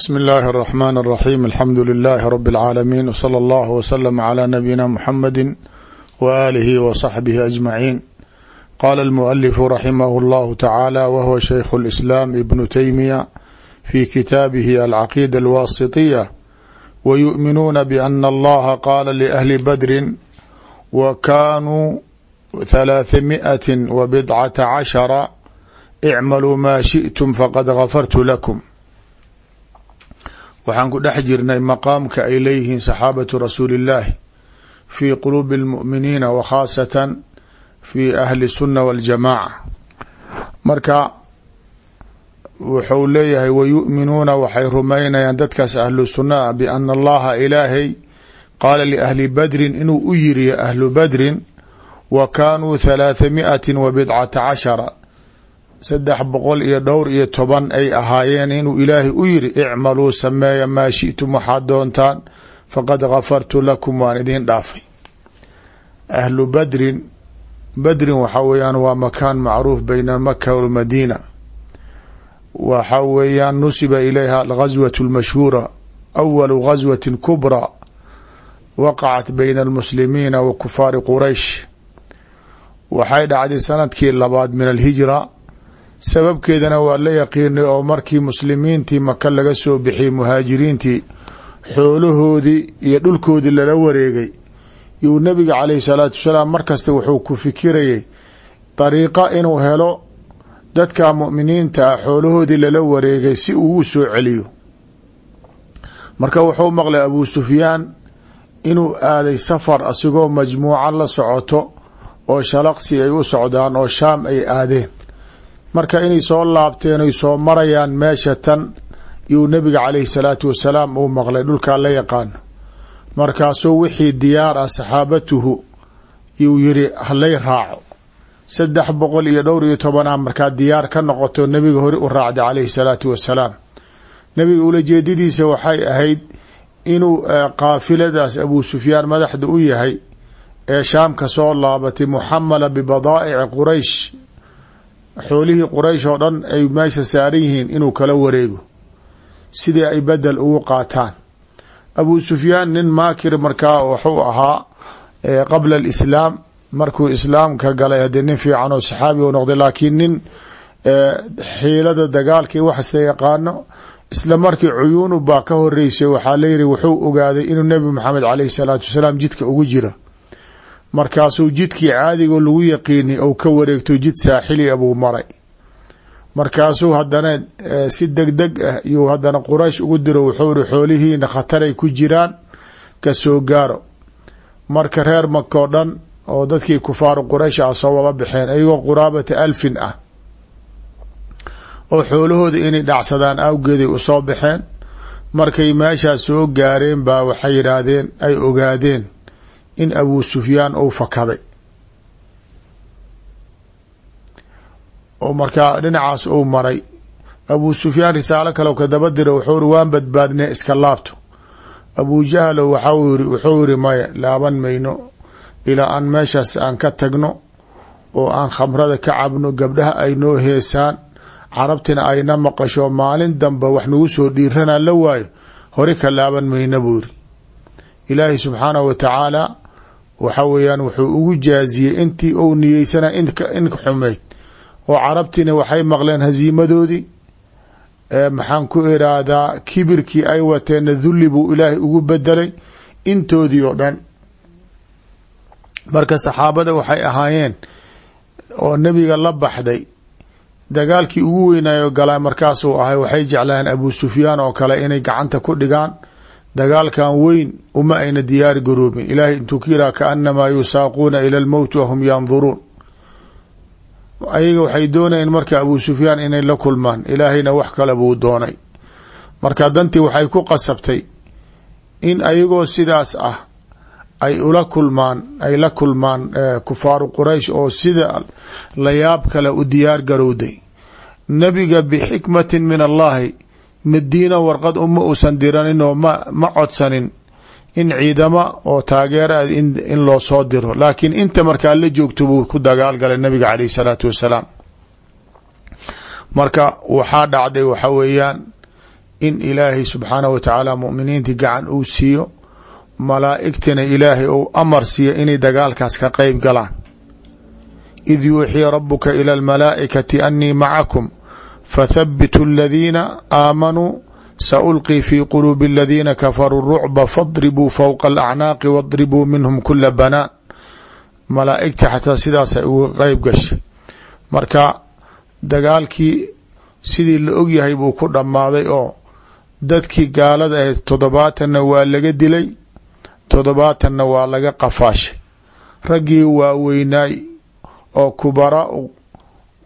bsmi اllahi الرحmn الرaxيm alxamdu لilaahi rb اlcaalamiin wslى اllah wslm عlى nabiyina mxamadi waalihi wصaxbihi aجmaciin qala اlmualifu raximah اllahu tacaala whuwa shaykhu اlislaam ibnu teymiya fi kitaabihi alcaqiida alwasitiya wayu'minuuna bana allaha qaala liahli badrin wa kanuu halaaثamiئati wa bidcata cashara icmaluu maa shiئtum faqad gafartu lakum waxaan ku dhex jirnay maqaamka ay leeyihiin saxaabatu rasuuli illaahi fii quluubi اlmu'miniina wa khaasatan fi ahli sunna waاljamaaca marka wuxuu leeyahay wayu'minuuna waxay rumaynayaan dadkaas ahlu sunnaah biana allaha ilaahay qaala liahli badrin inuu u yiri ahlu badrin wa kaanuu halaathami'ati wa bidcata cashara saddex boqol iyo dhowr iyo toban ay ahaayeen inuu ilaahay u yiri icmaluu sameeya maa shi'tum waxaad doontaan faqad gafartu lakum waan idiin dhaafay. Ahlu badrin badrin waxaa weeyaan waa makaan macruuf bayna maka walmadiina waxaa weeyaan nusiba ilayha alghaswat اlmashhuura awalu ghaswati kubra waqacat bayna almuslimiina wa kufaari quraysh. Waxay dhacday sannadkii labaad min alhijra sababkeedana waa la yaqiinay oo markii muslimiintii maka laga soo bixiyey muhaajiriintii xoolahoodii iyo dhulkoodii lala wareegay. Yuu nabiga caleyhi salaatu wasalaam markasta wuxuu ku fikirayay dariiqa inuu helo dadka mu'miniinta ah xoolahoodii lala wareegay si uu u soo celiyo. Marka wuxuu maqlay abuu sufyaan inuu aaday safar asigoo majmuuca la socoto oo shalaqsi ay u socdaan oo shaam ay aadeen marka inay soo laabteen oy soo marayaan meesha tan yuu nabiga caleyhi salaatu wasalaam uu maqlay dhulkaa la yaqaano markaasuu wixii diyaar ah saxaabatuhu yuu yiri halay raaco. Saddex boqol iyo dhowr iyo tobanaa markaa diyaar ka noqoto nebiga hore u raacday caleyhi salaatu wasalaam. Nebiga ulajeedadiisa waxay ahayd inuu qaafiladaas abuu sufyaan madaxda u yahay ee shaam ka soo laabatay muxamala bibadaa'ici quraysh xoolihii quraysh oo dhan ay meesha saaran yihiin inuu kala wareego. Sidii ay bedel ugu qaataan. Abuu sufyaan nin maakir markaa wuxuu ahaa qabla alislaam. Markuu islaamka galay haddii nin fiican oo saxaabi u noqday laakiin nin xiilada dagaalkii waxasta yaqaano isla markii cuyuunu baa ka horeysay waxaa layihi wuxuu ogaaday inuu nebi maxamed caleyhi salaatu wasalaam jidka ugu jira markaasuu jidkii caadigo lagu yaqiini ou ka wareegto jid saaxili a buu maray. Markaasuu haddana si deg deg ah yuu haddana quraysh ugu diro wuxuu iri xoolihiina khataray ku jiraan ka soo gaaro. Marka reer maka oo dhan oo dadkii kufaaru quraysh ah soo wada baxeen iyagoo quraabata alfin ah oo xoolahooda inay dhacsadaan awgeeday u soo baxeen markay meeshaas soo gaareen baa waxay yidhaahdeen ay ogaadeen in abuu sufyaan uu fakaday. Oo markaa dhinacaas uu maray. Abuu sufyaan risaalo ka daba dira wuxuu iri waan badbaadne iska laabto abuu jahlo waxa iri wuxuu iri maya laaban mayno ilaa aan meeshaas aan ka tagno oo aan khamrada ka cabno gabdhaha ay noo heesaan carabtina ayna maqasho maalin damba wax nagu soo dhiiranaa la waayo hore ka laaban mayna buu iri ilaahi subxaanahu wa tacaala waxa weeyaan wuxuu ugu jaaziyey intii ou niyeysana in xumeyd. Oo carabtiina waxay maqleen hasiimadoodii maxaan ku iraahdaa kibirkii ay wateenna dulli buu ilaahay ugu bedelay intoodii oo dhan. Marka saxaabada waxay ahaayeen oo nebiga la baxday dagaalkii ugu weynaayo galaa markaasuu ahay waxay jeclaayeen abuu sufyaan oo kale inay gacanta ku dhigaan dagaalkan weyn uma ayna diyaari garoobin. Ilaahay intuu ka yiraha yusaaquuna ila lmowti wahum yanduruun ayaga waxay doonayeen marka abuu sufyaan inay la kulmaan. Ilaahayna wax kale buu doonay. Marka dantii waxay ku qasabtay in ayagoo sidaas ah ay ula kulmaan ay la kulmaan kufaaru quraysh oo sida la yaab kale u diyaar garowday. Nebiga bixikmatin min allahi madiina warqad uma uusan diranin oo ma codsanin in ciidama oo taageera in loo soo diro. Laakiin inta markaa la joogto buu ku dagaal galay nabiga caleyh salaatu wasalaam. Marka waxaa dhacday waxa weeyaan in ilaahay subxaanahu wa tacaala muminiintii gacan uu siiyo malaa'igtina ilaahay uu amar siiyo inay dagaalkaas ka qeyb galaan. Id yuuxii rabuka ila almalaa'ikati annii macakum fathabituu aladiina aamanuu saulqii fi quluubi aladiina kafaruu rucba fadribuu fowqa alacnaaqi wadribuu minhum kula banaan malaa'igta xataa sidaasay uga qeyb gashay marka dagaalkii sidii la ogyahay buu ku dhammaaday oo dadkii gaalada ahayd toddobaatanna waa laga dilay toddobaatanna waa laga qafaashay raggii waaweynaay oo kubaraa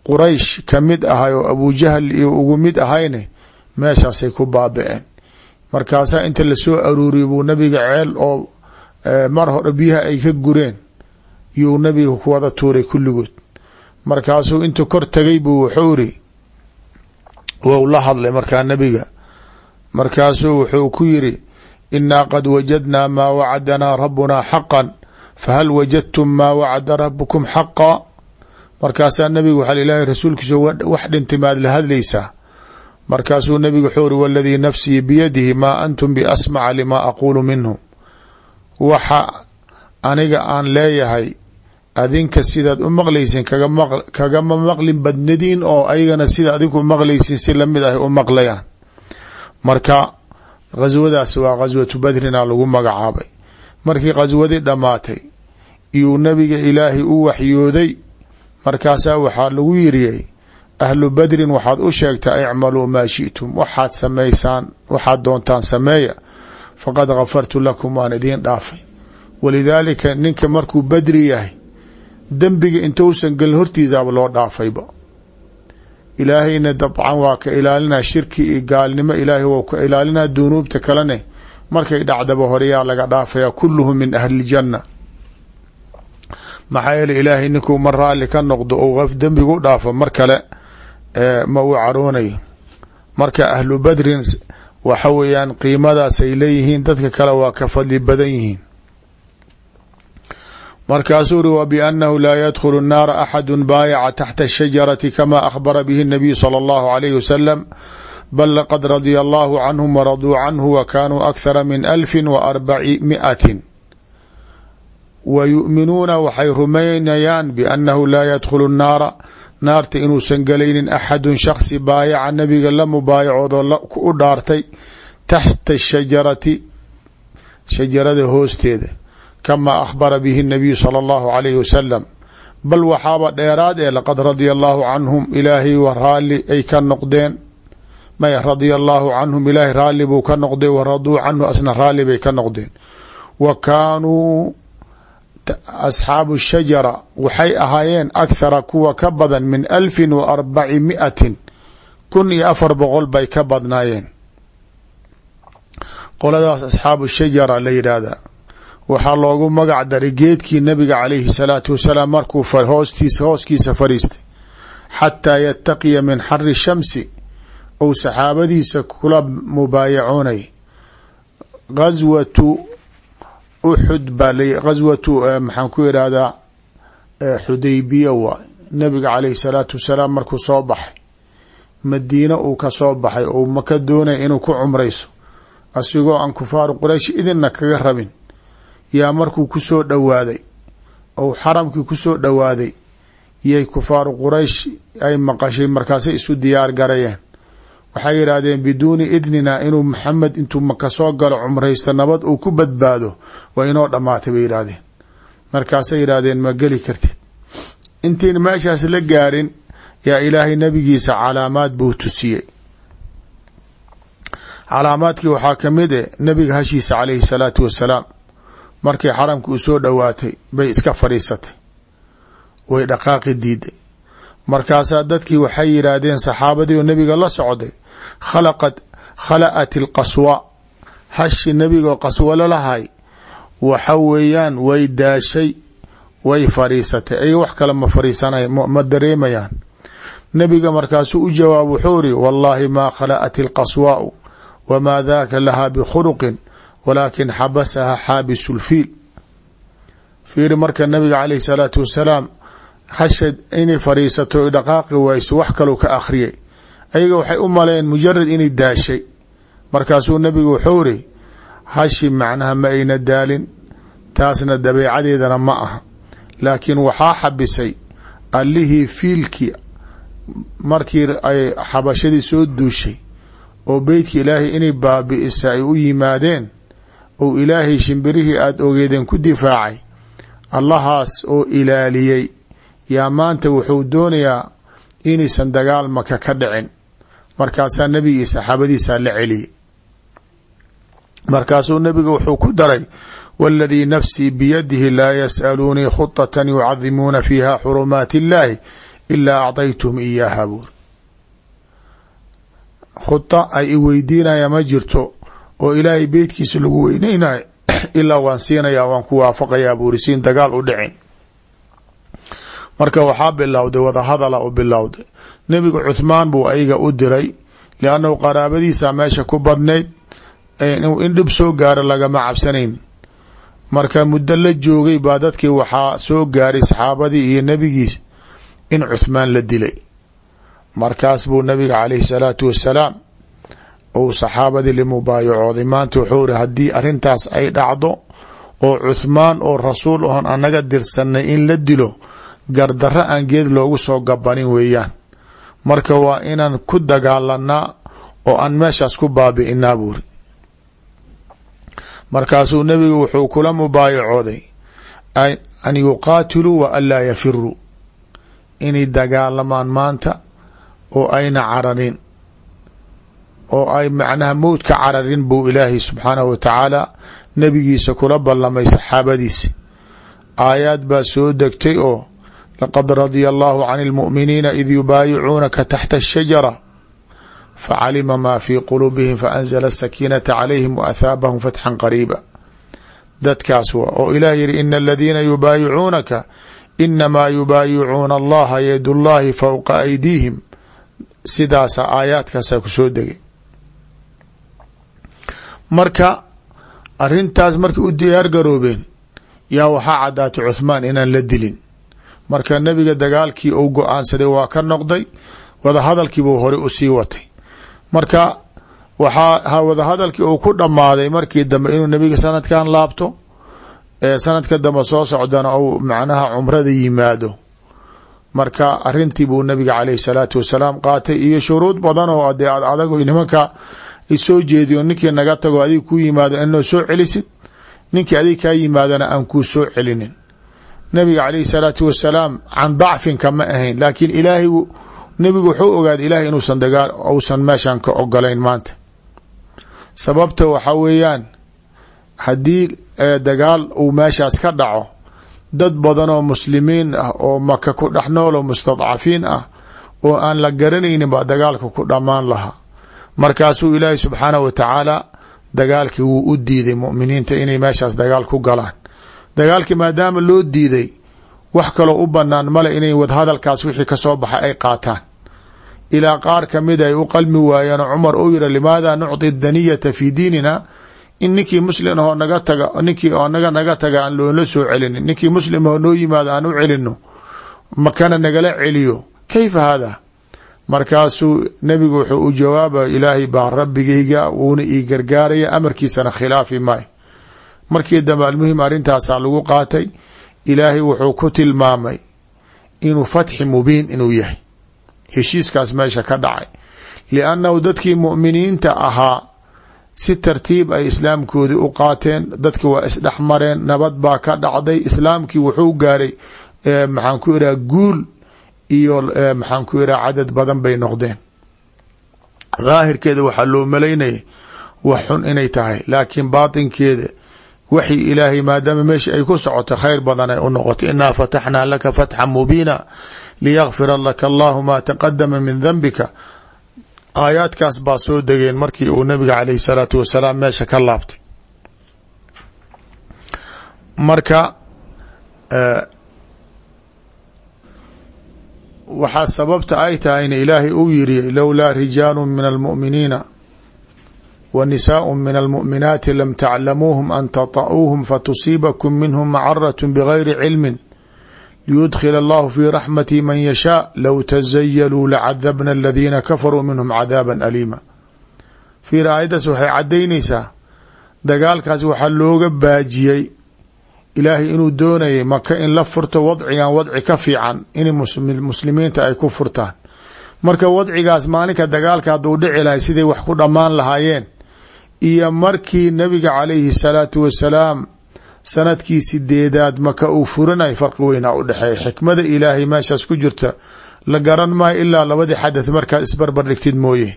quraysh ka mid ahay oo abujahal iyo ugu mid ahayne meeshaasay ku baabi'een markaasaa inta la soo aruuriyay buu nabiga ceel oo mar hore biyaha ay ka gureen. Yuu nabiga ku wada tuuray kulligood. Markaasuu inta kor tagay buu wuxuu iri wou la hadlay markaa nabiga markaasuu wuxuu ku yiri inaa qad wajadnaa maa wacadanaa rabbunaa xaqan fahal wajadtum maa wacada rabukum xaqa markaasaa nabiga waxaa ilaahay rasuulkiisa wax dhintay maad la hadlaysaa markaasuu nabigu wuxuu iri waladii nafsii biyadihi maa antum biasmaca limaa aquulu minhu. Waxa aniga aan leeyahay adinka sidaad u maqlaysin kagama maqlin badnadiin oo ayagana sida adinku maqlaysin si la mid ah u maqlayaan. Marka khaswadaas waa khaswatu badrina lagu magacaabay. Markii khaswadii dhammaatay iyuu nabiga ilaahay u waxyooday markaasaa waxaa lagu yiriyey ahlu badrin waxaad u sheegtaa icmaluu maa shi'tum waxaad samaysaan waxaad doontaan sameeya faqad gafartu lakum waan idiin dhaafay. Walidaalika ninka markuu badri yahay dembiga intousan gelin hortiidaaba loo dhaafayba. Ilaahayna dabcan waa ka ilaalinaa shirki iyo gaalnimo ilaahay waa ka ilaalinaa dunuubta kalene markay dhacdaba horeyaa laga dhaafaya kulluhum min ahli ljanna maxaa yeele ilaahay ninkuu mar raalli ka noqdo ou dembigu dhaafo mar kale ma uu caroonayo marka ahlu badrin waxa weeyaan qiimadaasay leeyihiin dadka kale waa ka fadli badan yihiin. Markaasuu uri wa biannahu laa yadkhulu nnaara axadu baayaca taxta ashajarati kama akhbara bihi nabiyu sala allahu alayhi wasalam bal laqad radia allahu canhum waraduu canhu wa kaanuu akhara min miatin wa yu'minuuna waxay rumaynayaan biannahu laa yadkhulu nnaara naarta inuusan gelaynin axadun shaksi baayaca nabiga la mubaayacoodo u dhaartay taxta shajarati shajarada hoosteeda kamaa akhbara bihi nabiyu sala allahu alayhi wasalam bal waxaaba dheeraad ee laqad radia allahu canhum ilaahay raalli ay ka noqdeen may radia allahu canhum ilaahay raalli buu ka noqday wa raduu canhu asna raalli bay ka noqdeen wa kaanuu asxaabu shajara waxay ahaayeen akhara kuwa ka badan min alfin wa arbaci miatin kun iyo afar boqol bay ka badnaayeen qoladaas asxaabu shajara la yidhaahdaa waxaa loogu magac daray geedkii nabiga calayhi salaatu wasalaam markuu hoostiisa hooskiisa fadhiistay xataa yataqiya min xari shamsi ou saxaabadiisa kula mubaayacoonay gaswatu uxud baa l gaswatu maxaan ku irahdaa xudaybiya waay nabiga calayhi salaatu wasalaam markuu soo baxay madiine uu ka soo baxay ou maka doonaya inuu ku cumrayso. Asigoo aan kufaaru quraysh idinna kaga rabin. Yaa markuu ku soo dhowaaday ou xaramkii ku soo dhowaaday yay kufaaru quraysh ay maqashay markaasay isu diyaar garayeen waxay yidhaahdeen biduuni idnina inuu maxamed intuu maka soo galo cumraysta nabad uu ku badbaado waa inoo dhammaatay bay yidhaahdeen. Markaasay yidhaahdeen ma geli kartid. Intiina meeshaas la gaarin yaa ilaahay nabigiisa calaamaad buu tusiyey. Calaamaadkii waxaa ka mid eh nabiga hashiisa calayhi salaatu wasalaam markay xaramka u soo dhowaatay bay iska fadhiisatay. Way dhaqaaqi diiday markaasaa dadkii waxay yidhaahdeen saxaabadii oo nabiga la socday khala'at ilqaswa hashi nabigaoo qaswalo lahay. Waxa weeyaan way daashay way fadhiisatay ayaga wax kale ma fadhiisanay ma dareemayaan. Nabiga markaasuu u jawaab wuxuu iri wallaahi maa khala'at ilqaswaau wamaa daaka lahaa bikhuluqin walaakin xabasaha xaabisu lfiil fiiri marka nabiga caleyhi salaatu wasalaam hasha inay fadhiisato dhaqaaqi wayso wax kalou ka akhriyay ayaga waxay u maleen mujarad inay daashay. Markaasuu nebigu wuxuu iri hashi macnaha ma ayna daalin taasna dabeecadeedana ma aha. Laakiin waxaa xabisay allihii fiilkii markii ay xabashadii soo duushay oo beytka ilaahay inay baabi'isa ay u yimaadeen ou ilaahay shimbirihii aada ogeedeen ku difaacay allahaas oo ilaaliyey. Yaa maanta wuxuu doonayaa inaysan dagaal maka ka dhicin markaasaa nebigii saxaabadiisaa la celiyey markaasuu nebiga wuxuu ku daray waladii nafsii biyadihi laa yas'aluunii khudatan yucadimuuna fiiha xurumaati illaahi ilaa acdaytuhum iyaaha buur khuda ay i weydiinaya ma jirto oo ilaahay beytkiisa lagu weyneynayo ilaa waan siinayaa waan ku waafaqayaa buuri siin dagaal u dhicin. Marka waxaa bilowday wadahadala u bilowday nebigu cuhmaan buu ayaga u diray liannahu qaraabadiisa meesha ku badnayd in dhib soo gaaro lagama cabsanayn. Marka muddo la joogay baa dadkii waxaa soo gaaray saxaabadii iyo nebigiis in cuhmaan la dilay. Markaas buu nabiga calayhi salaatu wasalaam uu saxaabadii limubaayacooday maanta wuxuu iri haddii arrintaas ay dhacdo oo cuhmaan oo rasuul oon anaga dirsanay in la dilo gardarro aan geed loogu soo gabanin weeyaan marka waa inaan ku dagaalanaa oo aan meeshaas ku baabi'inaa buuri. Markaasuu nebigu wuxuu kula mubaayacooday an yuqaatiluu wa an laa yafiruu inay dagaalamaan maanta oo ayna cararin oo ay macnaha mowd ka cararin buu ilaahay subxaanahu wa tacaala nebigiisa kula ballamay saxaabadiisa aayaad baa soo degtay oo laqad radia allahu can اlmu'miniina id yubaayicuunaka taxta الshajara facalima ma fii quluubihim faanzla asakiinata calayhim waathaabahum fatxan qariiba dadkaas waa oo ilah yihi ina aladiina yubaayicuunaka inamaa yubaayicuuna allaha yad llahi fowqa aydiihim sidaasa aayaadkaasa ku soo degay marka arintaas markay u diyaar garoobeen yaa waxaa caddaatay cuhmaan inaan la dilin marka nebiga dagaalkii uu go'aansaday waa ka noqday wadahadalkiibuu hore u sii watay. Marka waxaa wadahadalkii uu ku dhammaaday markii dambe inuu nebiga sanadkan laabto ee sanadka dambe soo socdana uu macnaha cumrada yimaado. Marka arintii buu nabiga caleyhi salaatu wasalaam qaatay iyo shuruud badan oo dee ad adago nimanka soo jeediyo ninkii naga tago adig ku yimaado inoo soo celisid ninkii adig kaa yimaadana aan kuu soo celinin nabiga caleyhi salaatu wasalaam can dacfin kama ahayn laakiin ilaahay nebigu wuxuu ogaaday ilahay inuusan dagaal uusan meeshan ka ogolayn maanta. Sababta waxaa weeyaan haddii dagaal uu meeshaas ka dhaco dad badan oo muslimiin ah oo maka ku dhex nool oo mustadcafiin ah oo aan la garanaynin baa dagaalka ku dhammaan lahaa. Markaasuu ilaahay subxaanah wa tacaala dagaalkii wuu u diiday muminiinta inay meeshaas dagaal ku galaan dagaalkii maadaama loo diiday wax kaloo u banaan male inay wadhadalkaas wixii ka soo baxay ay qaataan. Ilaa qaar ka mid ay u qalmi waayeen cumar uu yiri limaada nucطi daniyata fi diinina? In ninkii muslim ahoo naga taga ninkii naga naga taga aan loola soo celinin. Ninkii muslim ahoo noo yimaado aan u celino makana nagala celiyo? Kayfa hada markaasuu nebigu wuxuu u jawaabay ilaahay baa rabbigayga wuuna ii gargaaraya amarkiisana khilaafi maayo markii dambe almuhim arrintaasaa lagu qaatay ilaahay wuxuu ku tilmaamay inuu fatxi mubiin inuu yahay. Heshiiskaas meesha ka dhacay. Liannahu dadkii mu'miniinta ahaa si tartiib ay islaamkoodii u qaateen dadki waa isdhex mareen nabad baa ka dhacday islaamkii wuxuu gaaray maxaan ku iraha guul iyo maxaan ku iraha cadad badan bay noqdeen. Daahirkeeda waxaa loo malaynaya wax xun inay tahay. Laakiin baatinkeeda waxi ilaahay maadaama meesha ay ku socoto khayr badan ay u noqotay. Inaa fataxnaa laka fatxan mubiina liyakfira laka allahu ma taqadama min danbika aayaadkaas baa soo degeen markii uu nabiga caleyhi salaatu wasalaam meesha ka laabtay. Marka waxaa sababta ay tahayna ilaahay uu yiri lowlaa rijaalu min almu'miniina wa nisaء min almu'minaati lam taclamuuhum an taطa'uuhum fatusiibakum minhum macarat bgayri cilmi liyudkhil allahu fi raxmati man yashaa low tazayaluu lacadabna aladiina kafaruu minhum cadaaba aliima fiir aayaddaas waxay caddaynaysaa dagaalkaas waxaa looga baajiyey ilaahay inuu doonayay maka in la furto wadcigan wadci ka fiican in muslimiinta ay ku furtaan marka wadcigaas maalinka dagaalka hadduu dhici lahay siday wax ku dhammaan lahaayeen iyo markii nabiga calayhi salaatu wasalaam sannadkii sideedaad maka uu furanay farqi weynaa u dhexeeya. Xikmada ilaahay meeshaas ku jirta la garan maayo ilaa labadii xadath markaad isbarbar dhigtid mooye.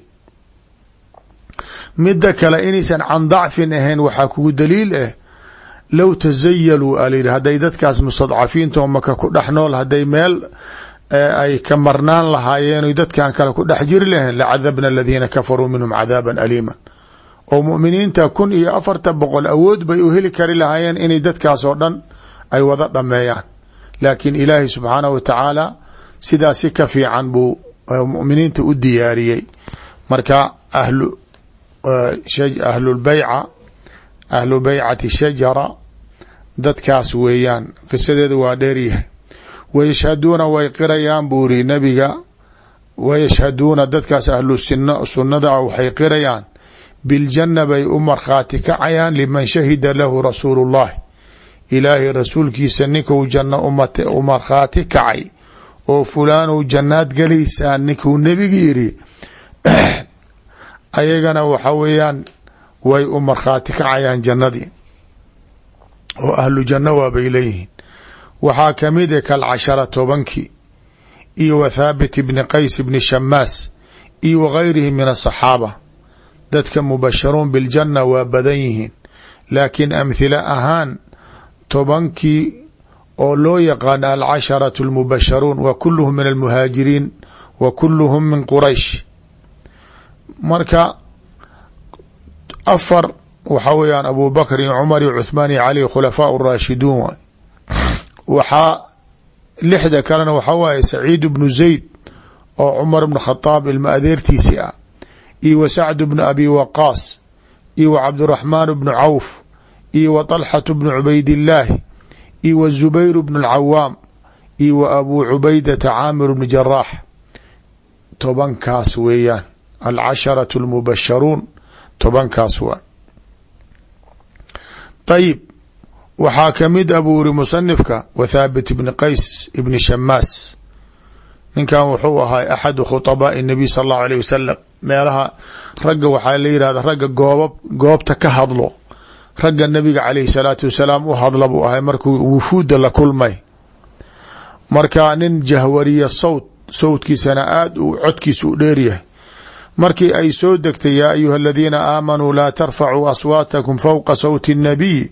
Midda kale inaysan can dacfin ahayn waxaa kugu daliil ah low tasayaluu alayidhi hadday dadkaas mustadcafiinta oo maka ku dhex nool hadday meel ay ka marnaan lahaayeen dadkan kale ku dhex jiri lahayn lacadabna aladiina kafaruu minhum cadaaban aliima oo muminiinta kun iyo afartan boqol awood bay u heli kari lahaayeen inay dadkaas oo dhan ay wada dhameeyaan laakiin ilaahay subxaanahu wa tacaala sidaas si ka fiican buu muminiinta u diyaariyey. Marka ahlu ahlulbeyca ahlu beycati shajara dadkaas weeyaan qisadeedu waa dheeryahay wayashhaduuna way qirayaan buu iri nabiga wayashhaduuna dadkaas ahlu sunnada ah waxay qirayaan biljanna bay u markhaati kacayaan liman shahida lahu rasuulu llahi ilaahay rasuulkiisa ninkuu janno u markhaati kacay oo fulaanow jannaad galaysaa ninkuu nebiga yiri ayagana waxa weeyaan way u markhaati kacayaan jannadii oo ahlu janno waabay leeyihiin waxaa ka mid a kalcashara tobankii iyo wa thaabit bni qays bni shamaas iyo wagayrihi min asaxaaba dadka mubasharuun biljanna waa badan yihiin. Laakiin amhila ahaan tobankii oo loo yaqaan alcasharatu almubasharuun wa kuluhum min almuhaajiriin wa kuluhum min quraysh. Marka afar waxaa weeyaan abu bakr iyo cumar iyo cuthmaan iyo cali khulafaa raashiduun waay. Waxaa lixda kalena waxaa waaye saciid bnu zayd oo cumar bn khadaab ilma adeertiisi ah iyo wa sacd bnu abi waqaas iyo wa cabdiraxmaan bnu cawf iyo wa طalxat bnu cubaydillaahi iyo wa zubayr bnu اlcawaam iyo wa abuu cubaydata caamir bnu jaraax tobankaas weeyaan alcasharatu اlmubasharuun tobankaas waa ayib waxaa kamid a buu iri musanifka wa thaabit bni qays ibni shamaas ninkan wuxuu ahaa axadu khutabaai nabiy sal allahu alayh wasalam meelaha ragga waxaa la yihahda ragga goobab goobta ka hadlo. Ragga nabiga calayhi salaatu wasalaam u hadla buu ahay markuu wufuuda la kulmay. Marka nin jahwariya sawt sawtkiisana aada u codkiisa u dheeryahay markii ay soo degtay yaa ayuha aladiina aamanuu laa tarfacuu aswaatakum fowqa sawti الnabiy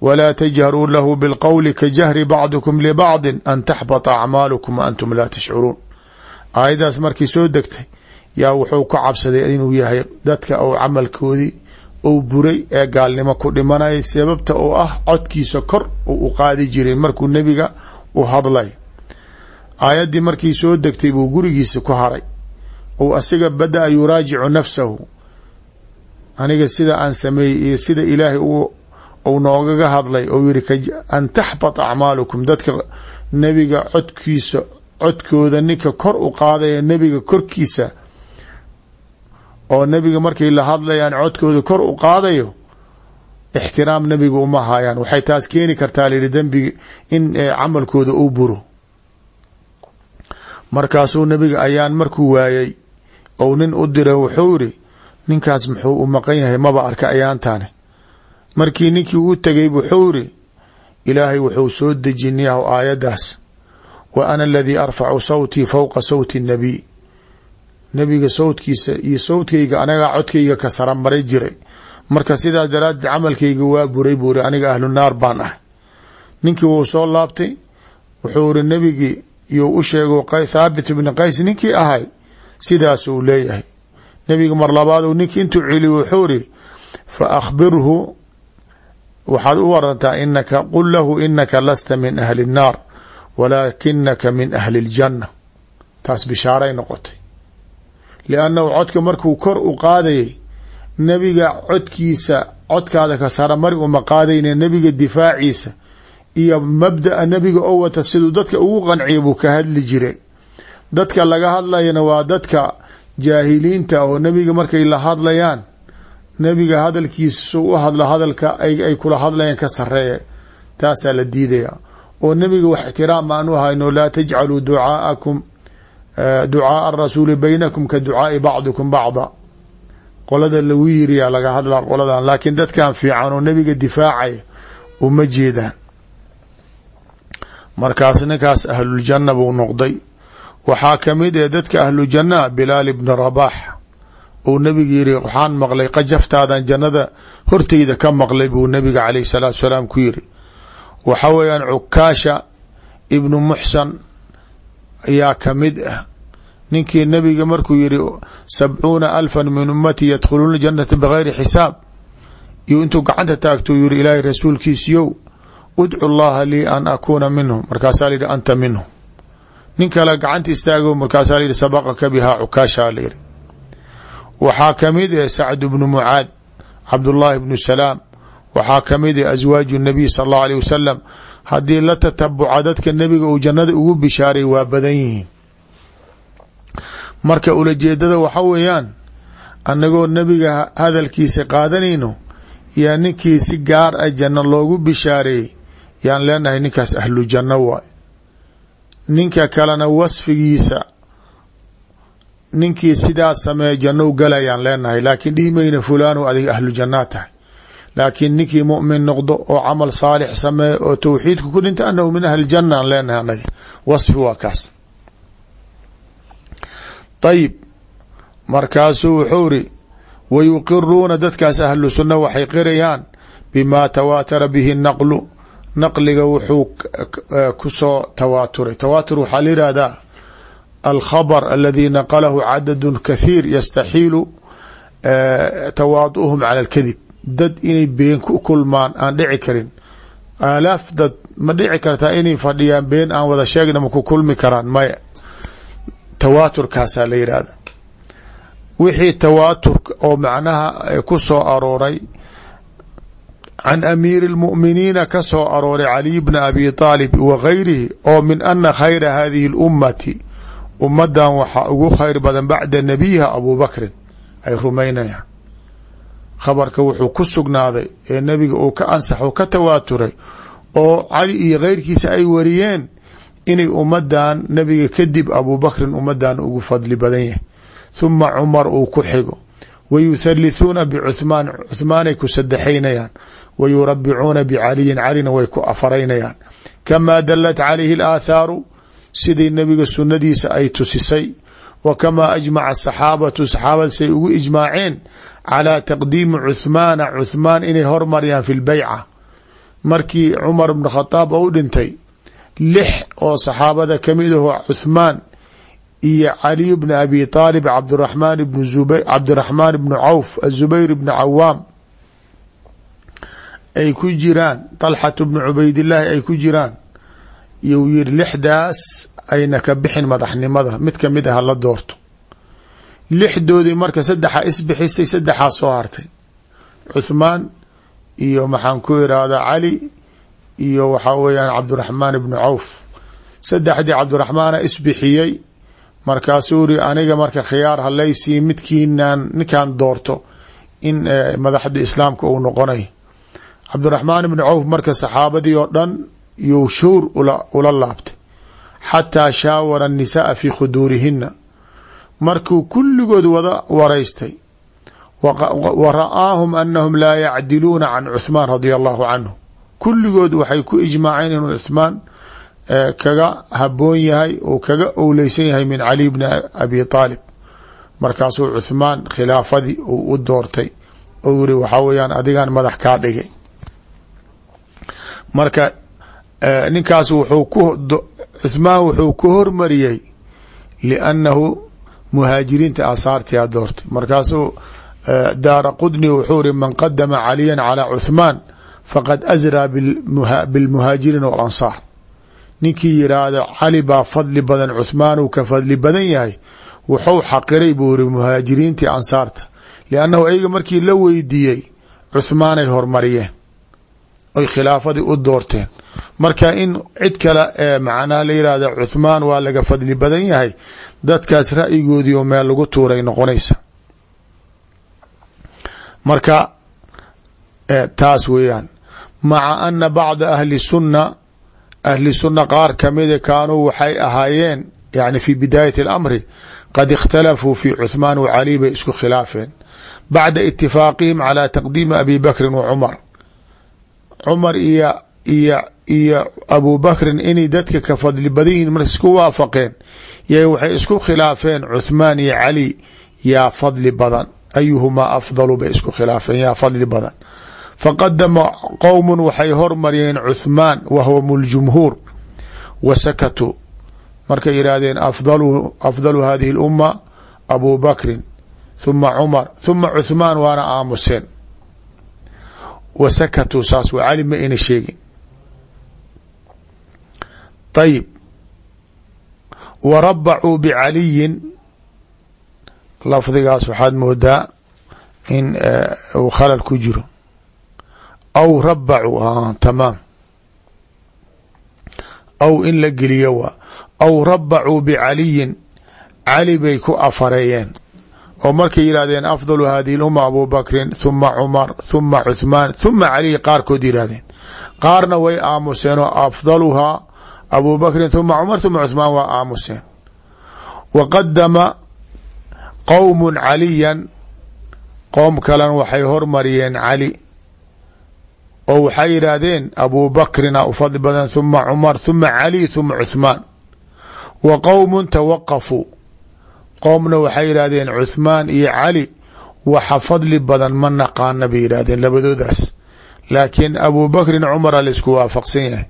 wlaa tajharuu lahu bilqowli ka jahri bacdikum libacdi an taxbata acmaalukum wa antum laa tashcuruun. Aayaddaas markii soo degtay yaa wuxuu ka cabsaday inuu yahay dadka ou camalkoodii ou buray ee gaalnimo ku dhimanaya sababta oo ah codkiisa kor uu u qaadi jiray markuu nebiga u hadlay. Aayaddii markii soo degtay buu gurigiisa ku haray. Ou asiga bada-a yuraajicu nafsahu. Aniga sida aan sameeyey iyo sida ilaahay u noogaga hadlay ou yihi an taxbat acmaalukum. Dadka nebiga codkiisa codkooda ninka kor u qaadaya nebiga korkiisa oo nebiga markay la hadlayaan codkooda kor u qaadayo ixtiraam nebiga uma hayaan waxay taas keeni kartaa lihi dembigi in camalkooda uu buro. Markaasuu nebiga ayaan markuu waayey ou nin u diray wuxuu iri ninkaas muxuu u maqan yahay? Maba arka ayaantaane. Markii ninkii uu tegay wuxuu iri ilaahay wuxuu soo dejinayahu aayaddaas. Wa ana aladii arfacu sawtii fowqa sawti nabiy nebiga sawtkiisa iyo sawtkayga anagaa codkayga ka saramaray jiray marka sidaas daraaddeed camalkayga waa buray buu iri aniga ahlu naar baan ah ninkii wuu soo laabtay wuxuu iri nebigii iyuu u sheego thaabit bni qays ninkii ahay sidaasuu leeyahay nebiga mar labaad ninkii intuu celiy wuxuu iri fa akhbirhu waxaad u warantaa inaka qul lahu inaka lasta min ahli الnaar walaakinaka min ahli اljanna taas bishaaray noqotay liannahu codka markuu kor u qaadayay nebiga codkiisa codkaada ka sara mari uma qaadayne nebiga difaaciisa iyo mabda'a nebiga oo wata siduu dadka ugu qanciya buu ka hadli jiray dadka laga hadlayana waa dadka jaahiliinta oo nebiga markay la hadlayaan nebiga hadalkiisa suu u hadlo hadalka ay kula hadlayaan ka sareeya taasaa la diidaya oo nebiga wax ixtiraam aan u hayno laa tajcaluu ducaaakum ducaaa arasuuli baynakum ka ducaai bacdikum bacda. Qolada lagu yiriyaa laga hadlaa qoladan laakiin dadkan fiican oo nebiga difaacaya uma jeedaan. Markaas ninkaas ahluljanna buu noqday. Waxaa ka mid ee dadka ahlujanna bilaal ibni rabaax uu nabiga yiri waxaan maqlay qajaftaadan jannada horteyda ka maqlay buu nabiga caleyh salaatu salaam ku yiri. Waxa weeyaan cukaasha ibnu muxsan ayaa ka mid ah. Ninkii nabiga markuu yiri sabcuuna alfan min ummati yadkhuluuna janata bigayri xisaab. Iyo intuu gacanta taagto yiri ilaahay rasuulkiisiyow udcu llaha lii an akuuna minhum. Markaasaa layihi anta minhum. Nin kale gacanta istaago markaasaa layihi sabaqaka bihaa cukaashaa layiri waxaa ka mid eh sacd bnu mucaad cabdullaahi bnu salaam. Waxaa ka mid eh aswaaju nabiy sal allahu aleyh wasalam haddii la tatabuca dadka nebiga uu jannada ugu bishaaray waa badan yihiin. Marka ulajeedada waxa weeyaan annagoo nebiga hadalkiisa qaadanayno yaa ninkii si gaar ah janno loogu bishaareeyey yaan leenahay ninkaas ahlu janno waay. Ninka kalena wasfigiisa ninkii sidaas sameeya jannou galayaan leenahay laakiin dhihimayna fulaanu adiga ahlu jannaa tahay laakiin ninkii mumin noqdo oo camal saalix sameeya oo towxiidka ku dhinta anahu min ahli janna aan leenahay anaga wasfi waa kaas. Ayib markaasuu wuxuu ri wayuqiruuna dadkaas ahlu sunna waxay qirayaan bimaa tawaatara bihi naqlu. Naqliga wuxuu ku soo tawaaturay tawaatur waxaa la yihahdaa alkhabr aladi naqlahu cadadu kathiir yastaxiilu tawaaduhum cala alkadib dad inay been ku kulmaan aan dhici karin. Aalaaf dad ma dhici kartaa inay fadhiyaan been aan wada sheegna ma ku kulmi karaan maya tawaaturkaasaa la yidhaahda wixii tawaatur oo macnaha ku soo arooray can amiiri اlmu'miniina ka soo arooray caliy bna abi aalib wa gayrihi oo min ana khayra hadihi اlummati ummadan waxaa ugu khayr badan bacda nabiyiha abu ay rumaynayaan khabarka wuxuu ku sugnaaday ee nebiga uu ka ansaxo ka tawaaturay oo cali iyo keyrkiisa ay wariyeen inay ummadan nebiga kadib abu bakrin ummadan ugu fadli badan yahay. Huma cumar uu ku xigo. Wa yuthalithuuna bicuhmaan cuhmaanay ku sadexaynayaan wa yurabicuuna bicaliyin calina way ku afaraynayaan. Kamaa dalat calayhi alaathaaru sidii nebiga sunadiisa ay tusisay. Wa kamaa ajmaca asaxaabatu saxaabada say ugu ijmaaceen calaa taqdiimi cuhmaana cuhmaan inay hormariyaan fi lbeyca markii cumar bn khadaab oo u dhintay lix oo saxaabada ka mid aho cuhmaan iyo caliy bni abi aalib cabdiraxmaan bn cabdiraxmaan bnu cawf azubayr bni cawaam ay ku jiraan talxatu bnu cubaydillaahi ay ku jiraan iyo yiri lixdaas ayna ka bixin madaxnimada mid ka mid ah la doorto lixdoodii marka saddexa isbixisay saddexaa soo hartay. Cuthmaan iyo maxaan ku irahdaa cali iyo waxaa weeyaan cabdiraxmaan ibnu cawf. Saddexdii cabdiraxmaana isbixiyey markaasuu ri aniga marka khiyaar halaysii midkiinaan ninkaan doorto in madaxda islaamka uu noqonay. Cabdiraxmaan ibnu cawf marka saxaabadii oo dhan you showr ula laabtay. Xataa shaawara annisaaa fii khuduurihina markuu kulligood wada waraystay. Wa ra'aahum anahum laa yacdiluuna can cuhmaan radia allahu canhu. Kulligood waxay ku ijmaaceen inuu cuhmaan kaga haboon yahay oo kaga owleysan yahay min cali bni abi aalib markaasuu cuhmaan khilaafadii uu u doortay. Ou yiri waxaa weyaan adigaan madax kaa dhigay. Marka ninkaas wuxuu ku cuhmaan wuxuu ku hormariyey liannahu muhaajiriinta asaartia doortay. Markaasuu daara qudni wuxuu iri man qadama caliya calaa cuhmaan faqad asraa bilmuhaajiriin walansaar ninkii yiraahdo cali baa fadli badan cuhmaan uu ka fadli badan yahay wuxuu xaqiray buu iri muhaajiriintii ansaarta. Liannahu ayaga markii la weydiiyey cuhmaanay hormariyeen oy khilaafadii u doorteen marka in cid kale macnaa la yihahda cuthmaan waa laga fadli badan yahay dadkaas ra'yigoodii oo meel lagu tuuray noqonaysa. Marka taas weeyaan. Maca ana bacda ahli sunna ahli sunna qaar kamida eh kaanuu waxay ahaayeen yani fi bidaayati اlamri qad ikhtalafuu fi cuthmaan wa cali bay isku khilaafeen. Bacda itifaaqihim calى taqdiimi abi bakrin wa cumar. Cumar iyo iyo iyo abubakrin inay dadka ka fadli badan yihiin marka isku waafaqeen. Ya waxay isku khilaafeen cuthmaan iyo cali yaa fadli badan ayuhumaa afdalu? bay isku khilaafeen yaa fadli badan. Faqadama qowmun waxay hormariyeen cuthmaan wahum ljumhuur wa sakatuu markay yihaahdeen afdalu hadihi اlumma abu bakrin huma cumar huma cuthmaan waana aamuseen. Wa sakatuu saas cali ma ina sheegin ayib wa rabacuu bicaliyin lafdigaas waxaad moodaa in uu khalal ku jiro aw rabacuu tamaam aw in la geliyo waa aw rabacuu bicaliyin cali bay ku afareeyeen oo markay yidhahdeen afdalu hadihi lumma abu bakrin huma cumar huma cuthmaan huma caliy qaarkood yidhahdeen qaarna way aamuseen oo afdaluhaa abu bakrin huma cumar huma cuthmaan waa aamuseen wa qadama qowmu caliyan qoom kalena waxay hormariyeen cali oo waxay yidhaahdeen abu bakrina u fadli badan huma cumar huma cali huma cuthmaan wa qowmu tawaqafuu qoomna waxay yidhaahdeen cuthmaan iyo cali waxa fadli badan ma naqaana bay yidhahdeen labadoodaas. Laakiin abu bakrin cumara la isku waafaqsan yahay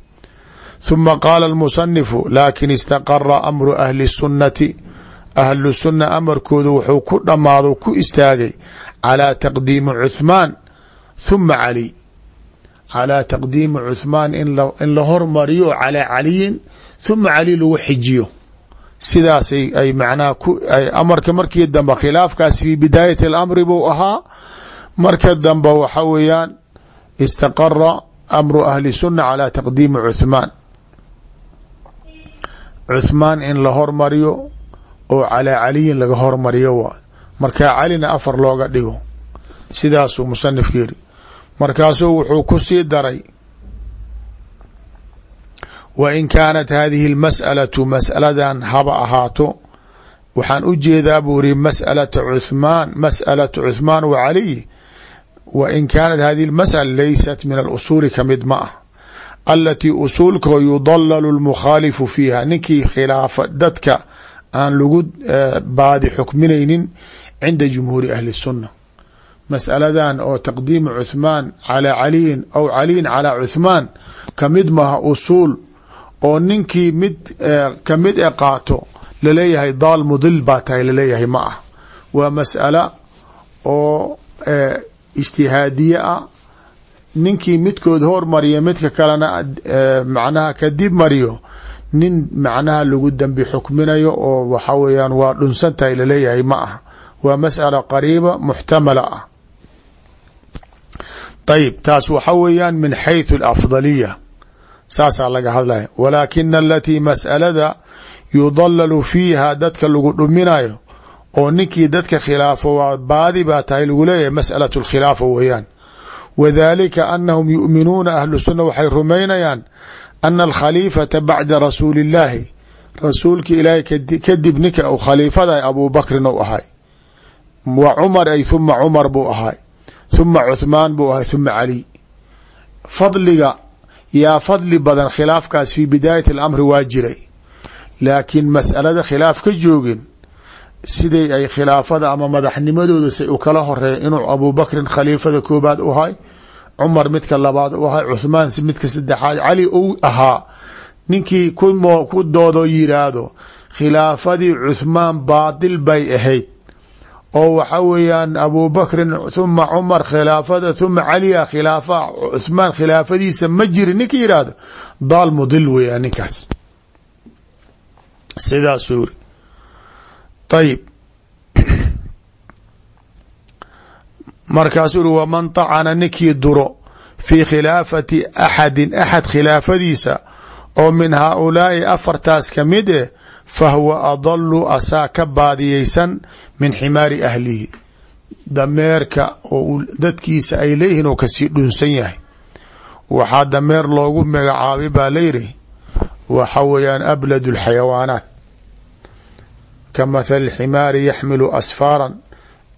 huma qaala almusanifu laakin istaqara amru ahli sunnati ahlu sunna amarkoodu wuxuu ku dhammaado ku istaagay calaa taqdiimi cuthmaan huma cali calaa taqdiimi cuthmaan in la hormariyo calaa caliyin huma cali lagu xijiyo sidaasay ay macnaha amarka markii dambe khilaafkaas fi bidaayati alamri buu ahaa marka dambe waxa weeyaan istaqara amru ahli sunna calaa taqdiimi cuthmaan cuthmaan in la hormariyo oo calaa caliyin laga hormariyo waay markaa calina afar looga dhigo. Sidaasuu musanifka yiri markaasuu wuxuu ku sii daray wa in kaanat hadihi اlmas'alatu mas'aladan haba ahaato. Waxaan u jeedaa buu iri mas'alata cuthmaan mas'alatu cuthmaan wa caliy wa in kaanat hadihi اlmas'ala laysat min alusuuli ka mid ma ah alatii usuulka yudalalu lmukhaalifu fiiha ninkii khilaafa dadka aan lagu eh, baadi xukminaynin cinda jumhuuri ahli sunna masaladan oo taqdiimu cuhmaan calaa caliyin aw caliyin calaa cuhmaan ka mid maha usuul oo ninkii mid eh, ka mid e qaato la leeyahay daal mudil baa tahay la leeyahay ma ah. Waa masala oo eh, ijtihaadiye ah ninkii midkood hormariya midka kalena macnaha kadib mariyo nin macnaha lagu dambi xukminayo oo waxa weeyaan waa dhunsan tahay laleeyahay ma ah waa mas'ala qariiba muxtamala ah ayib taas waxa weeyaan min xayثu اlafdaliya saasaa laga hadlaya walaakina alatii mas'alada yudalalu fiiha dadka lagu dhuminayo oo ninkii dadka khilaafo waa baadi baa tahay lagu leeyahay mas'alaة اlkhilaafa weeyaan wadalika anahum yu'minuuna ahlu sunna waxay rumaynayaan ana alkhaliifata bacda rasuuli اllaahi rasuulka ilaahay kadib ninka u khaliifada abu bakrin u ahay wa cumar ay huma cumar buu ahay huma cuthmaan buu ahay huma cali fadliga yaa fadli badan khilaafkaas fi bidaayati alamri waa jiray laakiin mas'alada khilaaf ka joogin siday ay khilaafada ama madaxnimadooda say u kala horreeya inuu abu bakrin khaliifada koobaad u ahay cumar midka labaad u ahay cuthmaan midka saddexaad cali uu ahaa. Ninkii ku doodo yiraahdo khilaafadii cuthmaan baatil bay ahayd. Oo waxa weeyaan abu bakrin huma cumar khilaafada huma caliya khilaafa cuthmaan khilaafadiisa ma jirin ninka yihahdo daal mudil weyaa ninkaas. Sidaasuu yiri ayib markaasuu uri waman طacana ninkii duro fii khilaafati axadin axad khilaafadiisa oo min haaulaai afartaas ka mid eh fahuwa adalu asaa ka baadiyeysan min ximaari ahlihi. Dameerka oo dadkiisa ay leeyihiin oo ka sii dhunsan yahay. Waxaa dameer loogu magacaabay baa layidhi waxa weeyaan ablad اlxayawaanaat ka mathali ximaari yaxmilu asfaaran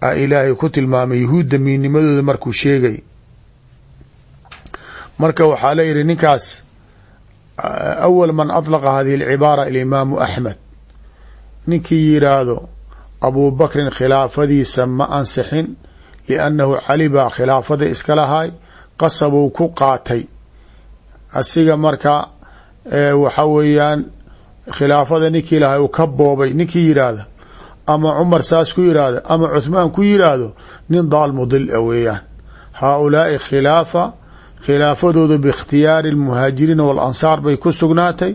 a ilaahay ku tilmaamay yahuudda miinimadooda markuu sheegay marka waxaa layidhi ninkaas awal man aطlaqa hadihi اlcibaara alimaamu axmed ninkii yiraahdo abu bakrin khilaafadiisa ma ansixin liannahu cali baa khilaafada iska lahay qasabuu ku qaatay asiga marka waxa weeyaan khilaafada ninkii lahay uu ka boobay ninkii yiraahda ama cumar saas ku yiraahdo ama cuthmaan ku yiraahdo nin daal mudil a weeyaan. Haaulaai khilaafa khilaafadooda biikhtiyaari lmuhaajiriina waalansaar bay ku sugnaatay.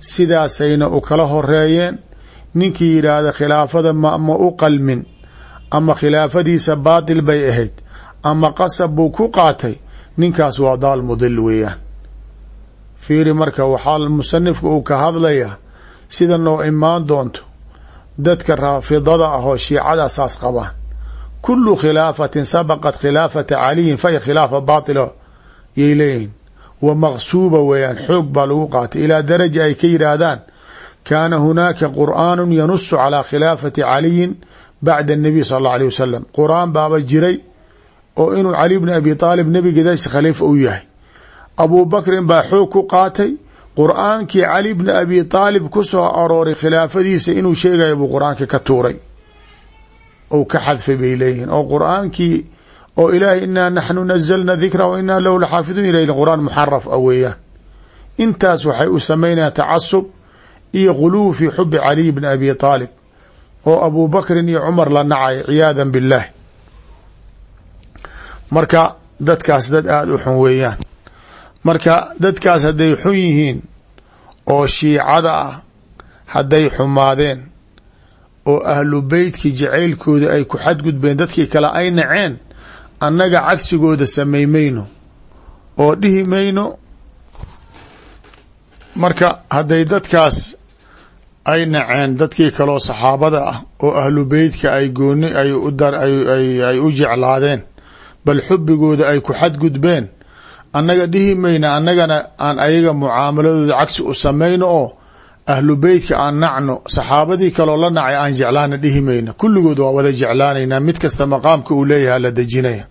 Sidaasayna u kala horeeyeen ninkii yidhaahda khilaafada mama u qalmin ama khilaafadiisa baatil bay ahayd ama qasab buu ku qaatay ninkaas waa daal mudil weeyaan. Fiiri marka waxaa musanifka uu ka hadlayaa sida noo imaan doonto dadka raafidada ah oo shiicada saas qabaan kulu khilaafatin sabaqat khilaafata caliyin fahiy khilaafa baatilo yay leeyihiin wa maqsuuba weeyaan xoog baa lagu qaatay. Ilaa daraja ay ka yidhaahdaan kaana hunaaka qur'aanu yanusu calaa khilaafati caliyin bacda annabiy sal alla alيh wasalam qur'aan baaba jiray oo inuu cali bni abi aalib nebiga dash khaliifa u yahay. Abuu bakrin baa xoog ku qaatay qur'aankii cali bni abi aalib ku soo arooray khilaafadiisa inuu sheegayo buu qur'aanka ka tuuray. Ou ka xadfay bay leeyihiin. Oo qur'aankii oo ilaahay inaa naxnu nazalna dikra wa inaa lahu laxaafiduun ila qur'aan muxaraf a weeyaan. Intaas waxay u samaynayaan tacasub iyo guluw fii xubi caliy bni abi aalib oo abuu bakrin iyo cumar la nacay ciyaada biاllah marka dadkaas dad aada u xun weeyaan marka dadkaas hadday xun yihiin oo shiicada ah hadday xumaadeen oo ahlu beytki jacaylkooda ay ku xadgudbeen dadkii kale ay naceen annaga cagsigooda samay mayno. Oo dhihi mayno marka hadday dadkaas ay naceen dadkii kaleo saxaabada ah oo ahlu beytka ay gooni ay u jeclaadeen bal xubigooda ay ku xadgudbeen annaga dhihi mayna annagana aan ayaga mucaamaladooda cagsi u samayno oo ahlu beytka aan nacno saxaabadii kaloo la nacay aan jeclaana dhihi mayna. Kulligood waa wada jeclaanaynaa mid kasta maqaamka uu leeyahay la dejinaya.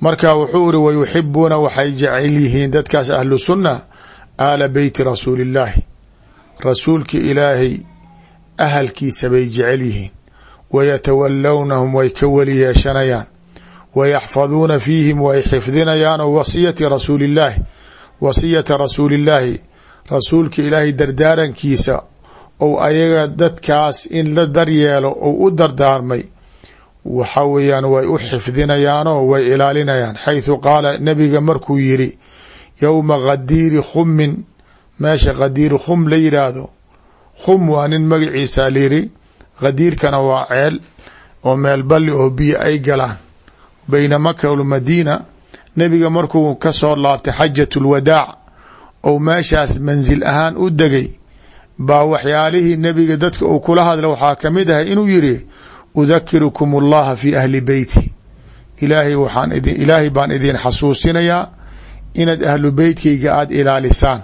Marka wuxuu iri wa yuxibuuna waxay jecel yihiin dadkaas ahlu sunna aala beyti rasuuli illaahi rasuulka ilaahay ahalkiisa bay jecel yihiin. Wayatawallawnahum way ka weli yeeshanayaan wayaxfaduuna fiihim way xifdinayaan oo wasiyati rasuuli illaahi wasiyata rasuuli illaahi rasuulka ilaahay dardaarankiisa ou ayaga dadkaas in la daryeelo ou u dardaarmay waxa weeyaan way u xifdinayaanoo way ilaalinayaan xayثu qaala nabiga markuu yiri yowma khadiiri khumin meesha khadiiri khum la yidhaahdo khum waa nin magaciisa layiri khadiirkana waa ceel oo meel balli oo biyo ay galaan bayna maka walmadiina nebiga markuu ka soo laabtay xajat lwadaac ou meeshaas mansil ahaan u degay baa waxyaalihii nebiga dadka uu kula hadla waxaa ka mid ahay inuu yiri udakirukum allaha fi ahli beyti ilaahay waxaan ilaahay baan idin xasuusinayaa inaad ahlu beytkayga aada ilaalisaan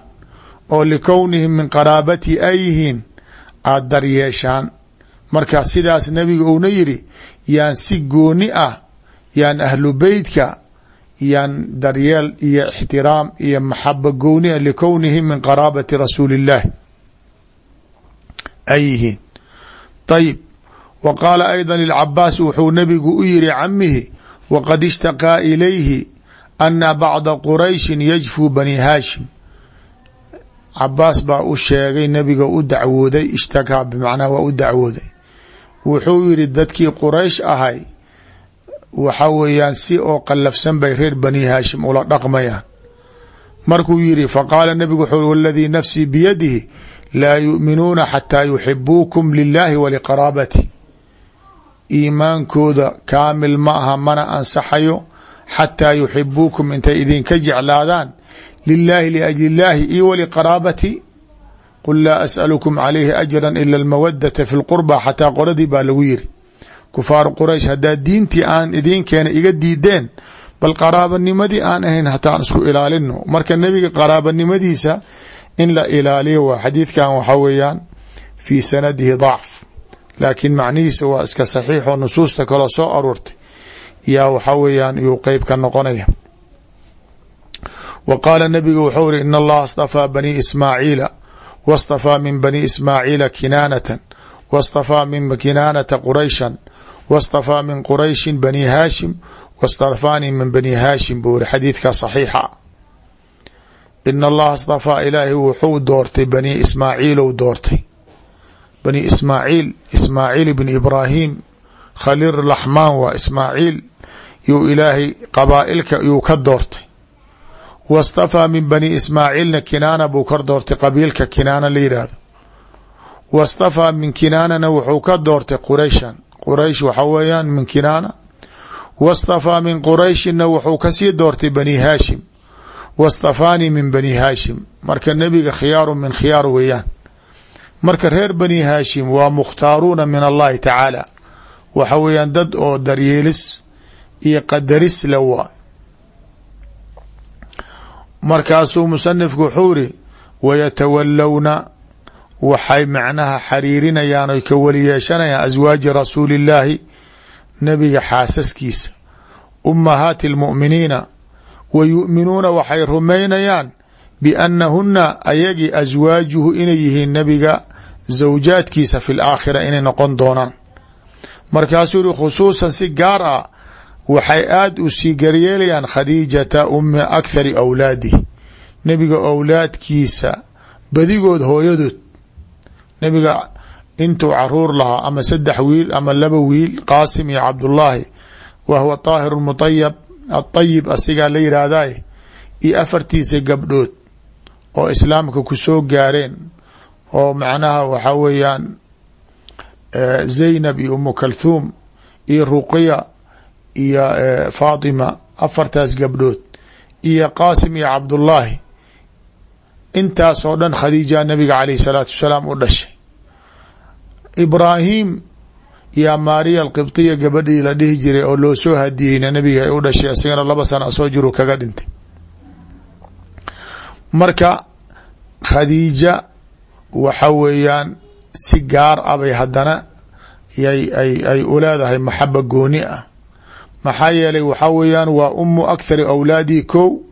oo likownihim min qaraabatii ay yihiin aada daryeeshaan. Marka sidaas nebiga uuna yiri yaan si gooni ah yaan ahlu beytka yaan daryeel iyo ixtiraam iyo maxaba gooni ah likownihim min qaraabati rasuuli illahi ay yihiin. Ayib wa qaala ayda lilcabaas wuxuu nabigu u yiri camihi waqad ishtaqaa ilayhi ana bacda qurayshin yajfuu bani haashim. Cabaas baa u sheegay nabiga u dacwooday ishtakaa bimacnaa waa u dacwooday. Wuxuu yiri dadkii quraysh ahay waxa weeyaan si oo qallafsan bay reer bani haashim ula dhaqmayaan. Markuu yiri faqaala nabigu wuxuu waladii nafsii biyadihi laa yu'minuuna xataa yuxibuukum lilahi wa liqaraabati iimaankooda kaamil ma aha mana ansaxayo xataa yuxibuukum intay idinka jeclaadaan lilaahi liajli illaahi io waliqaraabati qul laa as'alukum calayhi ajra ila almawadata fi lqurba xataa qoradii baa lagu yiri kufaaru quraysh haddaa diintii aan idiin keena iga diideen bal qaraabanimadii aan ahayn hataan isku ilaalino marka nebiga qaraabanimadiisa in la ilaaliyo waa xadiidkan waxaa weeyaan fii sanadihi dacf laakiin macnihiisa waa iska saxiix oo nusuusta kaloo soo aruurtay. Yaa waxaa weeyaan yuu qeyb ka noqonaya. Wa qaala nabigu wuxuu iri in allaha astafaa bani ismaaciila wastafaa min bani ismaaciila kinaanatan wastafaa min kinaanata qurayshan wastafaa min qurayshin bani haashim wastafaanii min bani haashim buu iri xadiidkaa saxiixa in allaha astafaa ilaahay wuxuu doortay bani ismaaciilow doortay bani ismaaciil ismaaciil bni ibraahim khaliil laxmaan waa ismaaciil yuu ilaahay qabaailka yuu ka doortay wastafaa min bani ismaaciilna kinaana buu ka doortay qabiilka kinaana la yidhaahdo wastafaa min kinaanana wuxuu ka doortay qurayshan quraysh waxa weeyaan min kinaana. Wastafaa min qurayshinna wuxuu ka sii doortay bani haashim. Wastafaanii min bani haashim. Marka nebiga khiyaaru min khiyaar weeyaan. Marka reer bani haashim waa mukhtaaruuna min allahi tacaala. Waxa weeyaan dad oo daryeelis iyo qadaris le waa. Markaasuu musanifku wuxuu iri waxay macnaha xariirinayaan oy ka weli yeeshanayaan aswaaji rasuuli illaahi nabiga xaasaskiisa. Ummahaati almu'miniina wa yu'minuuna waxay rumaynayaan biannahuna ayagii aswaajuhu inay yihiin nabiga zawjaadkiisa fi laakhira inay noqon doonaan. Markaasuu yihi khusuusan si gaar ah waxay aada u sii garyeelayaan khadiijata umi akhari awlaadih nebiga awlaadkiisa badigood hooyadood nebiga intuu carruur lahaa ama saddex wiil ama laba wiil qaasim iyo cabdullaahi wa huwa taahir muayab aayib asigaa la yidhaahday iyo afartiisa gabdhood oo islaamka ku soo gaareen oo macnaha waxaa weeyaan zaynab iyo umu kalthuum iyo ruqiya iyo faatima afartaas gabdhood iyo qaasim iyo cabdullaahi intaas oo dhan khadiija nabiga caleyh salaatu wasalaam u dhashay. Ibraahim yaa maariya alqibtiya gabadhii la dhihi jiray oo loo soo hadiyeyna nabiga ay u dhashay isagana laba sana soo jiru kaga dhintay. Marka khadiija waxa weeyaan si gaar ah bay haddana yay ay leedahay maxaba gooni ah. Maxaa yeelay waxaa weeyaan waa umu akhari awlaadii kow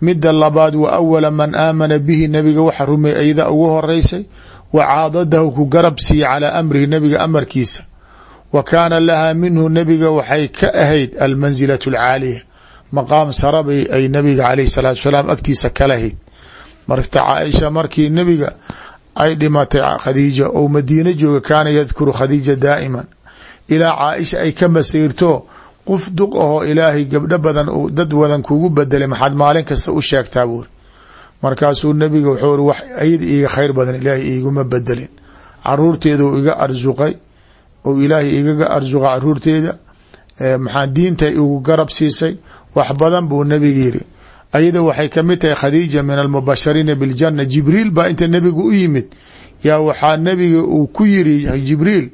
midda labaad wa awala man aamana bihi nabiga waxa rumey ayada ugu horeysay wa caadadahu ku garab siiye calaa amrihi nabiga amarkiisa. Wa kaana lahaa minhu nabiga waxay ka ahayd almansilatu alcaaliya maqaam sarabay ay nabiga caleyh salaatu salaam agtiisa kalahayd marta caaisha markii nabiga ay dhimatay khadiija ou madiino jooga kaana yadkuru khadiija daa'iman. Ilaa caaisha ay ka masayrto qof duq ahoo ilaahay gabdho badan uu dad wadan kugu bedelay maxaad maalin kasta u sheegtaa buuri markaasuu nabiga wuxuu ri wax ayada iiga khayr badan ilaahay iiguma bedelin caruurteedau iga arsuqay ou ilaahay igaga arsuqa caruurteeda maxaa diinta igu garab siisay? Wax badan buu nabiga yiri ayada waxay ka mid tahay khadiija min almubashariina biljana jibriil baa inta nabiga u yimid. Yaa waxaa nabiga uu ku yiri jibriil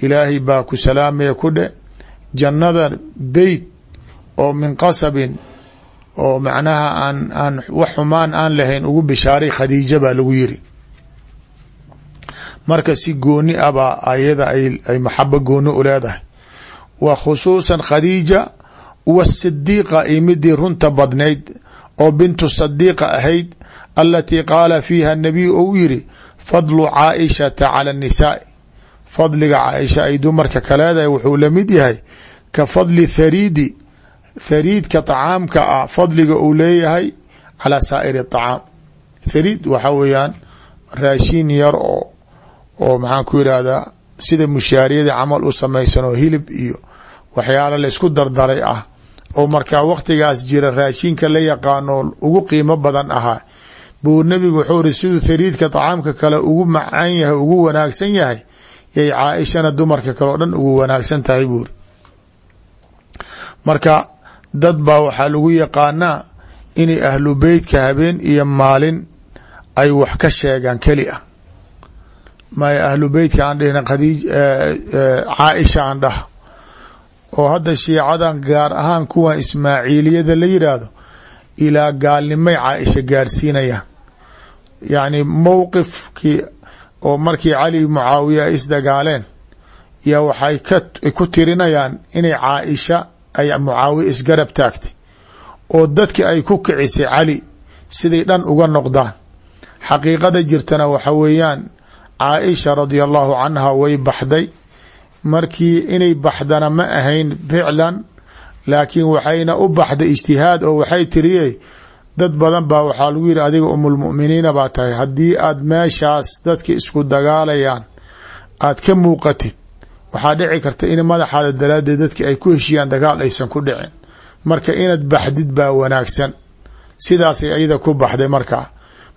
ilaahay baa ku salaamaya ku dhe jannada beyt oo min qasabin oo macnaha aan aan wax xumaan aan lahayn ugu bishaaray khadiija baa lagu yiri. Marka si gooni ah baa ayada ay maxabo gooni u leedahay. Wa khusuusan khadiija wasidiiqa iyo midii runta badnayd oo bintu sadiiqa ahayd alatii qaala fiiha nabiyu ou yiri fadlu caaishata cala annisaai fadliga caaisha ay dumarka ka leedahay wuxuu lamid yahay ka fadli thariidi thariidka طacaamka ah fadliga uu leeyahay calaa saa'iri طacaam thariid waxa weeyaan raashin yar oo oo maxaan ku yidhaahdaa sida mushaariyada camal u samaysan oo hilib iyo waxyaalo laysku dardaray ah oo markaa waktigaas jira raashinka la yaqaano ugu qiimo badan ahaa buu nebigu wuxuu iri siduu thariidka طacaamka kale ugu macaan yahay ugu wanaagsan yahay yay caaishana dumarka kale o dhan ugu wanaagsan tahay buuri marka dad baa waxaa lagu yaqaanaa inay ahlu beytka habeen iyo maalin ay wax ka sheegaan keli ah. Maya ahlu beytka aan dhihna khadiij caaisha aan dhah. Oo hadda shiicadan gaar ahaan kuwan ismaaciiliyada la yidhaahdo ilaa gaalnimay caaisha gaarsiinayaan yacni mowqifkii oo markii cali mucaawiya ay isdagaaleen yaa waxay ku tirinayaan inay caaisha ay mucaawiya isgarab taagtay oo dadki ay ku kicisay cali siday dhan uga noqdaan. Xaqiiqada jirtana waxa weeyaan caaisha radia allahu canha way baxday. Markii inay baxdana ma ahayn ficlan laakiin waxayna u baxday ijtihaad oo waxay tiriye dad badan baa waxaa lagu yidhi adiga umulmu'miniina baa tahay haddii aad meeshaas dadka isku dagaalayaan aad ka muuqatid waxaa dhici karta in madaxaada daraaddeed dadki ay ku heshiyaan dagaal aysan ku dhicin. Marka inaad baxdid baa wanaagsan. Sidaasay ayada ku baxday markaa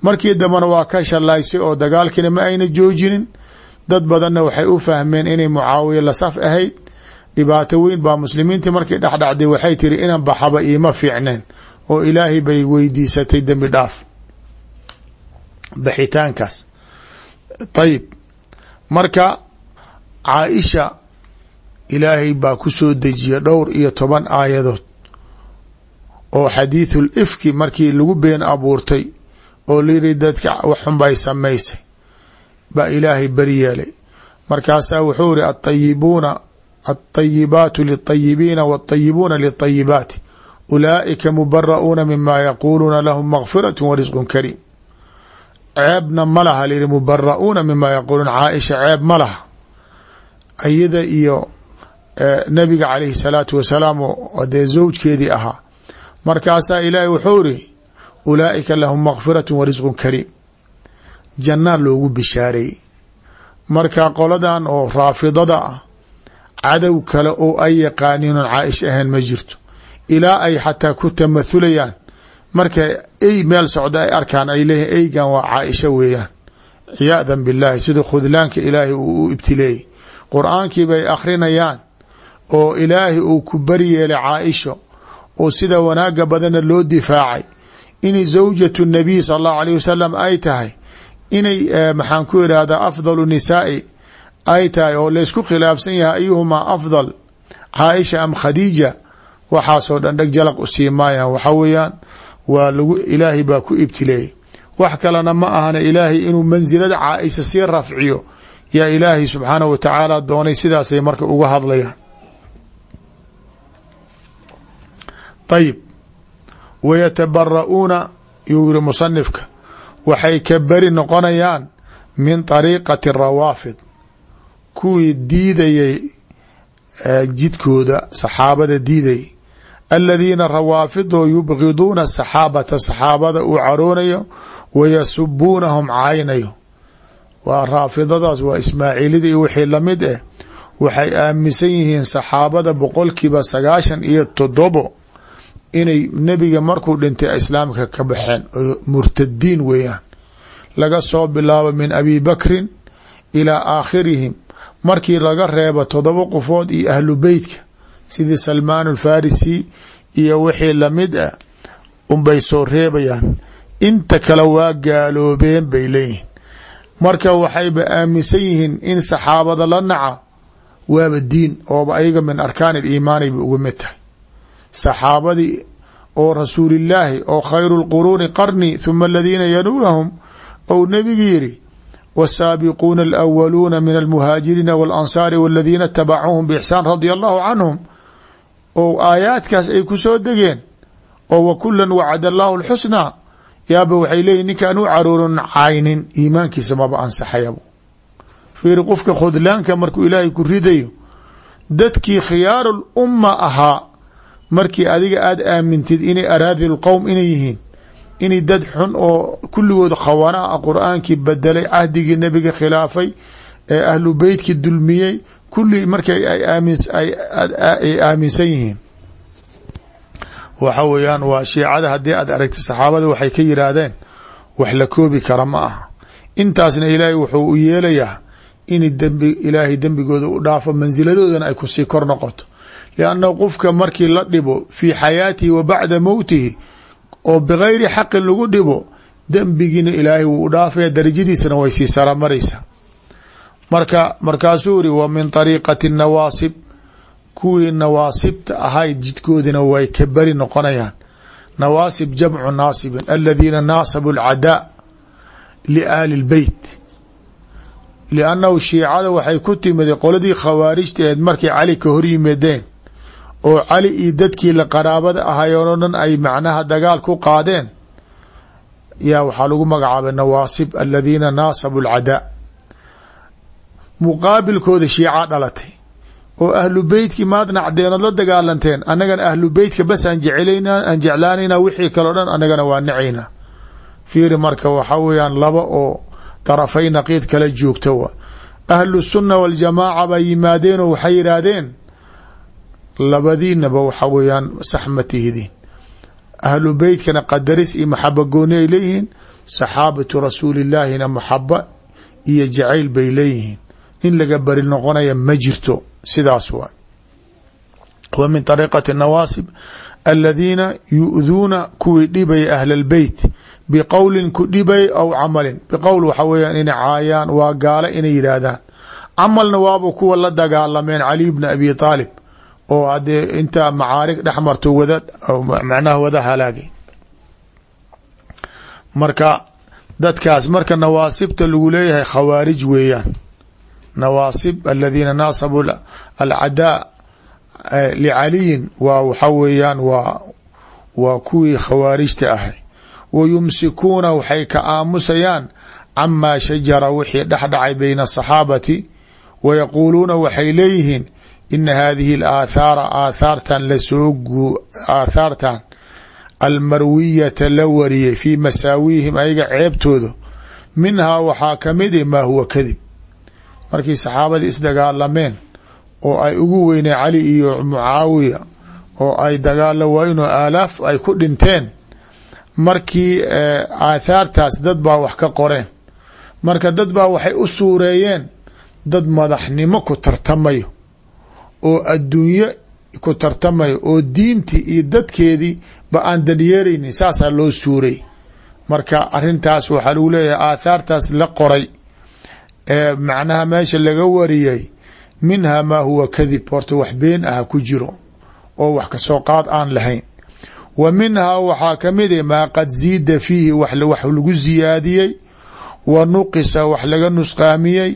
markii dambena waa ka shallaysay oo dagaalkiina ma ayna joojinin dad badanna waxay u fahmeen inay mucaawiya la saf ahayd. Dhibaato weyn baa muslimiintii markay dhexdhacday waxay tiri inan baxaba iima fiicneen oo ilaahay bay weydiisatay dembi dhaaf baxitaankaas ayib marka caaisha ilaahay baa ku soo dejiya dhowr iyo toban aayadood oo xadiithul ifki markii lagu been abuurtay oo layiri dadka waxxun bay samaysay baa ilaahay beri yeelay markaasaa wuxuu iri aayibuuna alطayibaatu liلطayibiina wاlطayibuuna liلطayibaati ulaa'ika mubara'uuna mima yaquuluuna lahum makfiraة wa risq kariim ceebna ma laha layihi mubara'uuna mima yaquuluun caaisha ceeb ma laha ayada iyo nabiga calayhi الsalaatu wasalaam oo dee zawjkeedii ahaa markaasaa ilaahay wuxuu iri ulaa'ika lahum makfiraة wa risq kariim jannaa loogu bishaareeyey marka qoladan oo raafidada ah cadow kale oo ay yaqaaniin oon caaisha ahayn ma jirto ilaa ay xataa ku tamathulayaan marka ey meel socda ay arkaan ay leeyihiin eygan waa caaisha weeyaan. Ciyaadan billahi sida khudlaanka ilaahay uu u ibtileeyey qur'aankii bay akhrinayaan oo ilaahay uu ku baryeelay caaisho oo sida wanaaga badanna loo difaacay. Inay zawjatu nabiy sala allahu alayh wasalam ay tahay. Inay maxaan ku irahdaa afdalu nisaai ay tahay oo laysku khilaafsan yahay ayuhumaa afdal caaisha am khadiija waxaasoo dhan dheg jalaq u sii maayaan. Waxa weeyaan waa lagu ilaahay baa ku ibtileeyay. Wax kalena ma ahana ilaahay inuu mansilada caaisha sii rafciyo. Yaa ilaahay subxaanahu wa tacaala doonay sidaasay marka uga hadlayaan. Ayib wayatabara'uuna yuu yiri musanifka waxay ka beri noqonayaan min طariiqati rawaafid. Kuwii diidayay jidkooda saxaabada diidayay aladiina rawaafidoo yubgiduuna saxaabata saxaabada uu caroonayo wayasubuunahum caynayo waa raafidadaas waa ismaaciilida iyo wixii la mid eh waxay aaminsan yihiin saxaabada boqolkiiba sagaashan iyo toddobo inay nebiga markuu dhintay islaamka ka baxeen. Oo murtadiin weeyaan. Laga soo bilaabo min abi bakrin ilaa aakhirihim. Markii laga reebo todoba qofood iyo ahlu beytka sidii salmaan alfarisi iyo wixii la mid ah unbay soo reebayaan. Inta kale waa gaaloobeen bay leeyihiin marka waxayba aaminsan yihiin in saxaabada la naca waaba diin ooba ayaga min arkaan aliimaani bay uga mid tahay. Saxaabadii oo rasuulillaahi oo khayru lquruuni qarni huma aladiina yaluunahum ou nebigu yiri wsaabiquuna alawaluuna min almuhaajiriina walansaari waladiina tabacuuhum biixsaan radia allahu canhum oo aayaadkaas ay ku soo degeen oo wa kulan wacada allahu lxusnaa yaaba waxay leeyihiin ninkaan u caroorin caynin iimaankiisa maba ansaxayabu fiiri qofka khudlaanka markuu ilaahay ku ridayo dadkii khiyaaru lumma ahaa markii adiga aada aamintid inay araadi lqowm inay yihiin inay dad xun oo kulligood khawana a qur'aankii bedelay cahdigii nebiga khilaafay ee ahlu beytkii dulmiyey kulli markay ay aaminsan yihiin. Waxa weeyaan waa shiicada haddii aad aragtid saxaabada waxay ka yiraahdeen wax la koobi kara ma aha. Intaasna ilaahay wuxuu u yeelayaa in dembi ilaahay dembigooda u dhaafo mansiladoodana ay ku sii kor noqoto. Lianna qofka markii la dhibo fii xayaatihi wa bacda mowtihi oo bigayri xaqin lagu dhibo dembigiina ilaahay wuu u dhaafaya darajadiisana way sii saramaraysaa marka markaasuu iri wa min طariiqati nawaasib. Kuwii nawaasibta ahayd jidkoodina way ka beri noqonayaan. Nawaasib jamcu naasibin aladiina naasabu alcadaa liaali lbeyt liannahu shiicada waxay ku timid qoladii khawaarijta eed markay cali ka hor yimaadeen oo cali iyo dadkii la qaraabada ahayoon oo dhan ay macnaha dagaal ku qaadeen. Yaa waxaa lagu magacaabay nawaasib aladiina naasabu alcadaa muqaabilkooda shiica dhalatay oo ahlu beytkii maad nacdeenood la dagaalanteen annagana ahlu beytka bas aan aan jeclaanayna wixii kaleo dhan annagana waa nacaynaa fiiri marka waxaa weeyaan laba oo darafay naqiid kala joogta wa ahlu sunna waljamaaca baa yimaadeenoo waxay yidhaahdeen labadiinaba waxa weeyaan sax ma tihidiin ahlu beytkana qadaris iyo maxaba gooni ay leeyihiin saxaabatu rasuulillaahina maxaba iyo jacayl bay leeyihiin in laga bari noqonaya ma jirto. Sidaas waay. Wa min طariiqati nawaasib aladiina yu'duuna kuwii dhibaya ahla اlbeyt biqowlin ku dhibay aw camalin. Biqowl waxa weeyaan inay caayaan waa gaalo inay yidhaahdaan. Camalna waaba kuwa la dagaalameen caliy bna abi aalib oo hadee intaa macaarig dhex marto wada macnaha wada halaagay. Marka dadkaas marka nawaasibta lagu leeyahay khawaarij weeyaan nawaasib aladiina naasabu alcadaa licaliyin waa waxa weeyaan waa waa kuwii khawaarijta ahay. Wa yumsikuuna waxay ka aamusayaan camaa shajara wixii dhexdhacay bayna asaxaabati wa yaquuluuna waxay leeyihiin ina hadihi alaathaara aathaartan la soo aathaartan almarwiyata la wariyay fii masaawiihim ayaga ceebtooda. Minhaa waxaa ka mid maa huwa kadib markii saxaabadii isdagaalameen oo ay ugu weynay cali iyo mucaawiya oo ay dagaalo waynoo aalaaf ay ku dhinteen markii aathaartaas dad baa wax ka qoreen. Marka dad baa waxay u suureeyeen dad madaxnimo ku tartamayo oo adduunyo ku tartamayo oo diintii iyo dadkeedii ba aan danyeeraynin saasaa loo suuray marka arintaas waxaa lagu leeyahay aathaartaas la qoray ee macnaha meesha laga wariyay minha maa huwa kadib horta wax been aha ku jiro oo wax ka soo qaad aan lahayn. Wa minhaa waxaa ka mid a maa qad ziida fiihi wax lagu ziyaadiyey wa nuqisa wax laga nusqaamiyey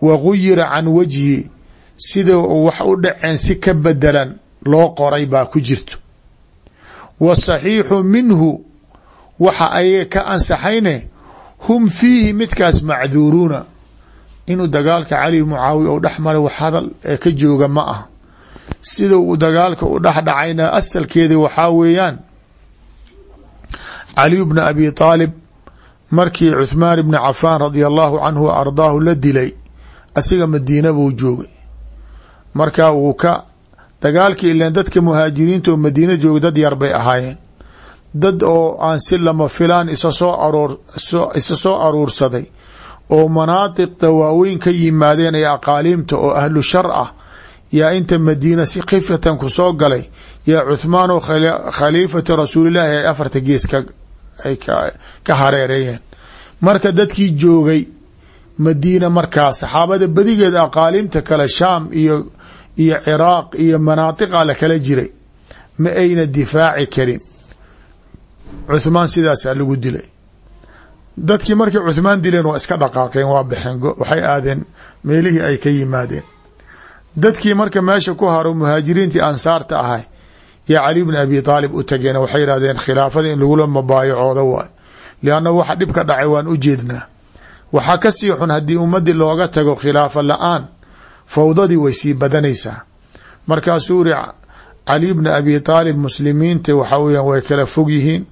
wa guyira can wajhi sida wax u dhaceen si ka bedelan loo qoray baa ku jirto. Wasaxiixu minhu waxa ayaga ka ansaxayne hum fiihi midkaas macduuruuna inuu dagaalka cali mucaawiya u dhex wax hadal ka jooga ma ah sida uu dagaalka u dhex dhacayna asalkeeda waxaa weeyaan caliyu bna abi aalib markii cuthmaan bni cafaan radia allahu canhu wa ardaahu la dilay asiga madiina buu joogay. Marka wuu ka dagaalkii ilan dadka muhaajiriinta oo madiina jooga dad yar bay ahaayeen. Dad oo aan si lama filaan isa soo aroor isa soo aruursaday oo manaadiqda waaweyn ka yimaadeen ee aqaaliimta oo ahlu shar ah yaa inta madiina si khifatan ku soo galay yaa cuthmaan oo khaliifati rasuulillaahi ay afarta gees ay ka hareereeyeen. Marka dadkii joogay madiina markaas saxaabada badigeed aqaaliimta kale shaam iyo iyo ciraaq iyo manaadiqa la kala jiray. Ma ayna difaaci karin. Cuthmaan sidaasaa lagu dilay dadkii markay cuthmaan dileen waa iska dhaqaaqeen waa baxeen waxay aadeen meelihii ay ka yimaadeen. Dadkii marka meesha ku haro muhaajiriintii ansaarta ahay yaa cali bni abi aalib u tageen waxay yihahdeen khilaafada in lagula mabaayacooda waay lianna waxa dhibka dhacay waan u jeednaa. Waxaa ka sii xun haddii ummadii looga tago khilaafo la'aan fawdadii way sii badanaysaa. Markaasuu iri cali bni abi aalib muslimiinta waxa weyan way kala fog yihiin.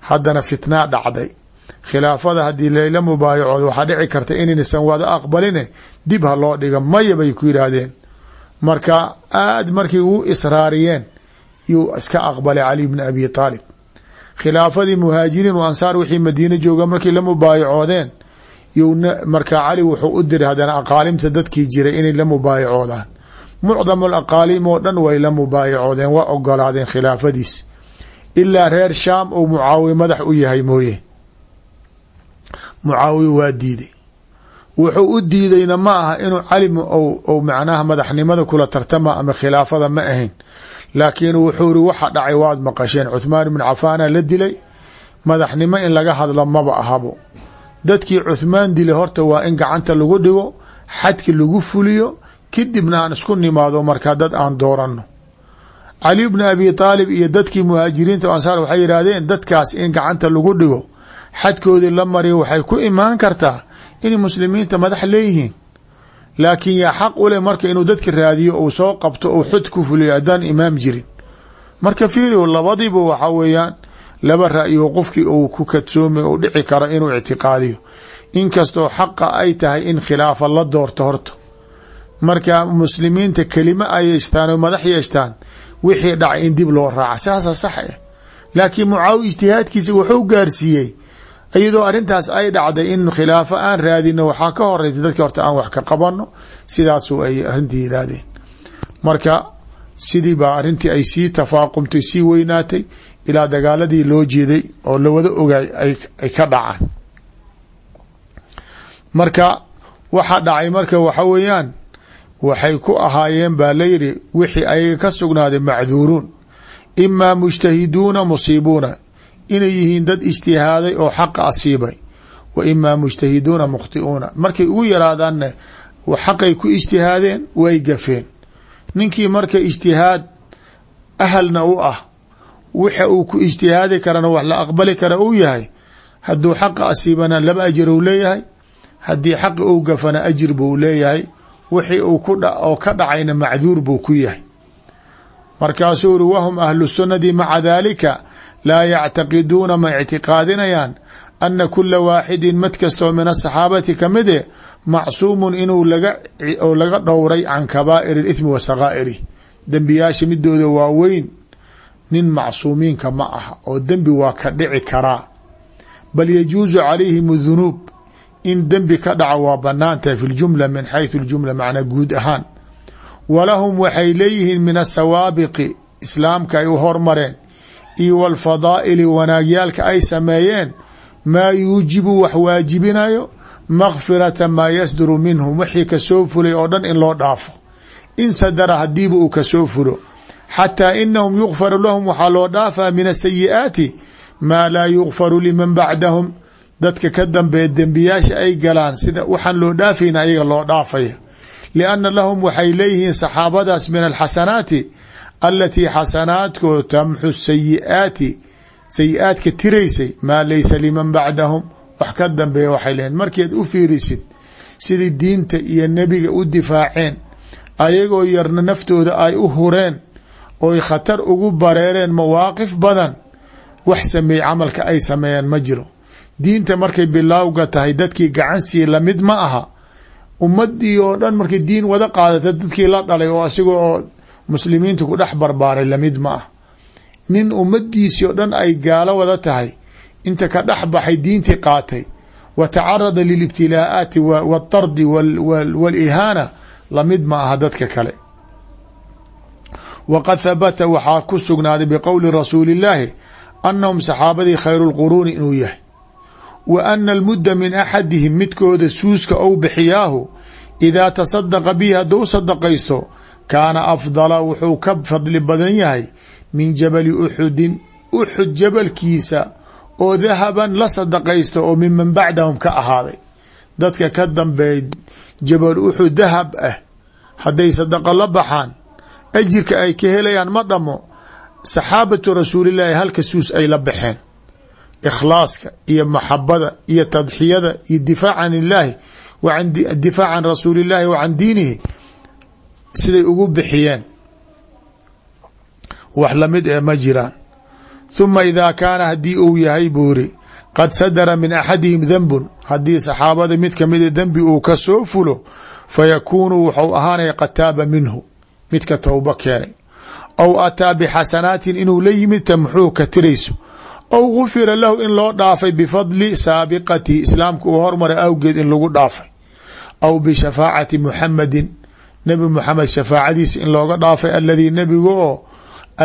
Haddana fitnaa dhacday khilaafada haddii layla mubaayacooda waxaa dhici karta inaysan wada aqbaline dib ha loo dhiga maya bay ku yidhaahdeen. Marka aad markay u israariyeen yuu iska aqbalay cali bni abi aalib khilaafadii muhaajiriin u ansaar wixii madiine jooga markay la mubaayacoodeen markaa cali wuxuu u diray haddana aqaalimta dadkii jiray inay la mubaayacoodaan mucdam aqaalim oo dhan way la mubaayacoodeen waa ogolaadeen khilaafadiis. Ilaa reer shaam uu mucaawiya madax u yahay mooye mucaawiya waa diiday. Wuxuu u diidayna ma aha inuu calim ou macnaha madaxnimada kula tartama ama khilaafada ma ahayn. Laakiin wuxuu ri waxa dhacay waad maqasheen. Cuthmaan ibn cafaana la dilay. Madaxnimo in laga hadlo maba ahabo. Dadkii cuthmaan dilay horta waa in gacanta lagu dhigo xadki lagu fuliyo kadibna aan isku nimaado markaa dad aan dooranno. Cali bni abi aalib iyo dadkii muhaajiriinta ansaar waxay yidhaahdeen dadkaas in gacanta lagu dhigo xadkoodii la mariyo waxay ku imaan kartaa inay muslimiinta madax leeyihiin. Laakiin yaa xaq u leh marka inuu dadka raadiyo uu soo qabto uu xud ku fuliyo haddaan imaam jirin. Marka fiiriyo labadiiba waxaa weeyaan laba ra'yo qofkii uu ku kadsoomay uu dhici karo inuu ictiqaadiyo. Inkastoo xaqa ay tahay in khilaafa la doorto horta. Marka muslimiinta kelimo ay yeeshtaan oo madax yeeshtaan wixii dhacay in dib loo raaca saasa sax eh. Laakiin mucaawi ijtihaadkiisa wuxuu gaarsiiyey iyadoo arrintaas ay dhacday in khilaafo aan raadino waxaa ka horeysa dadka horta aan wax ka qabano sidaasu ay arrintii yidhaahdeen. Marka sidii baa arrintii ay sii tafaaqumtay sii weynaatay ilaa dagaaladii loo jeeday oo lawada ogaay ay ka dhacaan. Marka waxa dhacay marka waxa weeyaan waxay ku ahaayeen baa layidhi wixii ayaga ka sugnaaday macduuruun imaa mujtahiduuna musiibuuna inay yihiin dad ijtihaaday oo xaqa asiibay wa imaa mujtahiduuna mukhtiuuna markay ugu yaraadaanna xaqay ku ijtihaadeen way gafeen. Ninkii marka ijtihaad ahalna u ah waxa uu ku ijtihaadi karana wax la aqbali kara uu yahay hadduu xaqa asiibana laba ajir uu leeyahay haddii xaqi uu gafana ajir buu leeyahay wixii uu oo ka dhacayna macduur buu ku yahay. Markaasuu uri wahum ahlu sunnati maca daalika laa yactaqiduuna ma ictiqaadinayaan ana kula waaxidin mid kastoo min asaxaabati kamid e macsuumun inuu oo laga dhowray can kabaa'ir اlithmi wa sakaa'irih dembiyaasha midooda waaweyn nin macsuumiinka ma aha oo dembi waa ka dhici karaa bal yajuusu calayhim dunuub in dembi ka dhaca waa banaan tahay fi ljumla min xayثu اljumla macnaa guud ahaan walahum waxay leeyihiin min asawaabiqi islaamka ay u hormareen iyo wاlfadaa'ili wanaagyaalka ay sameeyeen maa yuujibu wax waajibinayo makfirata maa yasduru minhum wixii ka soo fulay oo dhan in loo dhaafo in sadara hadiiba uu ka soo fulo xataa inahum yukfaru lahum waxaa loo dhaafaa min asayi'aati maa laa yukfaru liman bacdahum dadka ka dambeeya dembiyaasha ay galaan sida waxaan loo dhaafayna ayaga loo dhaafaya lianna lahum waxay leeyihiin saxaabadaas min alxasanaati alatii xasanaadkoo tamxu sayiaati sayi-aadka tiraysay maa laysa liman bacdahum wax ka dambeeya waxay leeyihiin markiad u fiirisid sidii diinta iyo nebiga u difaaceen ayagoo yarna naftooda ay u hureen oy khatar ugu bareereen mawaaqif badan wax sameey camalka ay sameeyaan ma jiro diinta markay bilaawga tahay dadkii gacan sii la mid ma aha ummadii oo dhan markay diin wada qaadata dadkii la dhalay oo asiga muslimiinta ku dhex barbaaray la mid ma ah. Nin ummadiisii oo dhan ay gaalo wada tahay inta ka dhex baxay diintii qaatay. Wa tacarada lilibtilaa'aati waatardi walihaana la mid ma aha dadka kale. Waqad habata waxaa ku sugnaaday biqowli rasuuli illaahi annahum saxaabadii khayru lquruuni inuu yahay. Wa ana almudda min axadihim midkooda suuska ou bixiyaahu idaa tasadaqa bihi hadduu sadaqaysto kaana afdala wuxuu ka fadli badan yahay min jabali uxudin uxud jabalkiisa oo dahaban la sadaqaysto oo miman bacdahum ka ahaaday. Dadka ka dambeey jabal uxud dahab ah hadday sadaqo la baxaan ajirka ay ka helayaan ma dhamo saxaabatu rasuulillaahi halka suus ay la baxeen. Ikhlaaska iyo maxabada iyo tadxiyada iyo difaac can illaahi difaac can rasuuli illaahi wa can diinihi siday ugu bixiyeen wax la mid ee ma jiraan. Huma idaa kaana haddii uu yahay buuri qad sadara min axadihim dembun haddii saxaabada mid kamida dembi uu ka soo fulo fayakuunu wuxuu ahaanaya qad taaba minhu midka towbo keenay. Aw ataa bixasanaatin inuu la yimid tamxuu ka tirayso. Aw gufira lahu in loo dhaafay bifadli saabiqatihi islaamka uu hormaray awgeed in lagu dhaafay. Aw bishafaacati muxamadin nebi muxamed shafaacadiisa in looga dhaafay aladii nebiga oo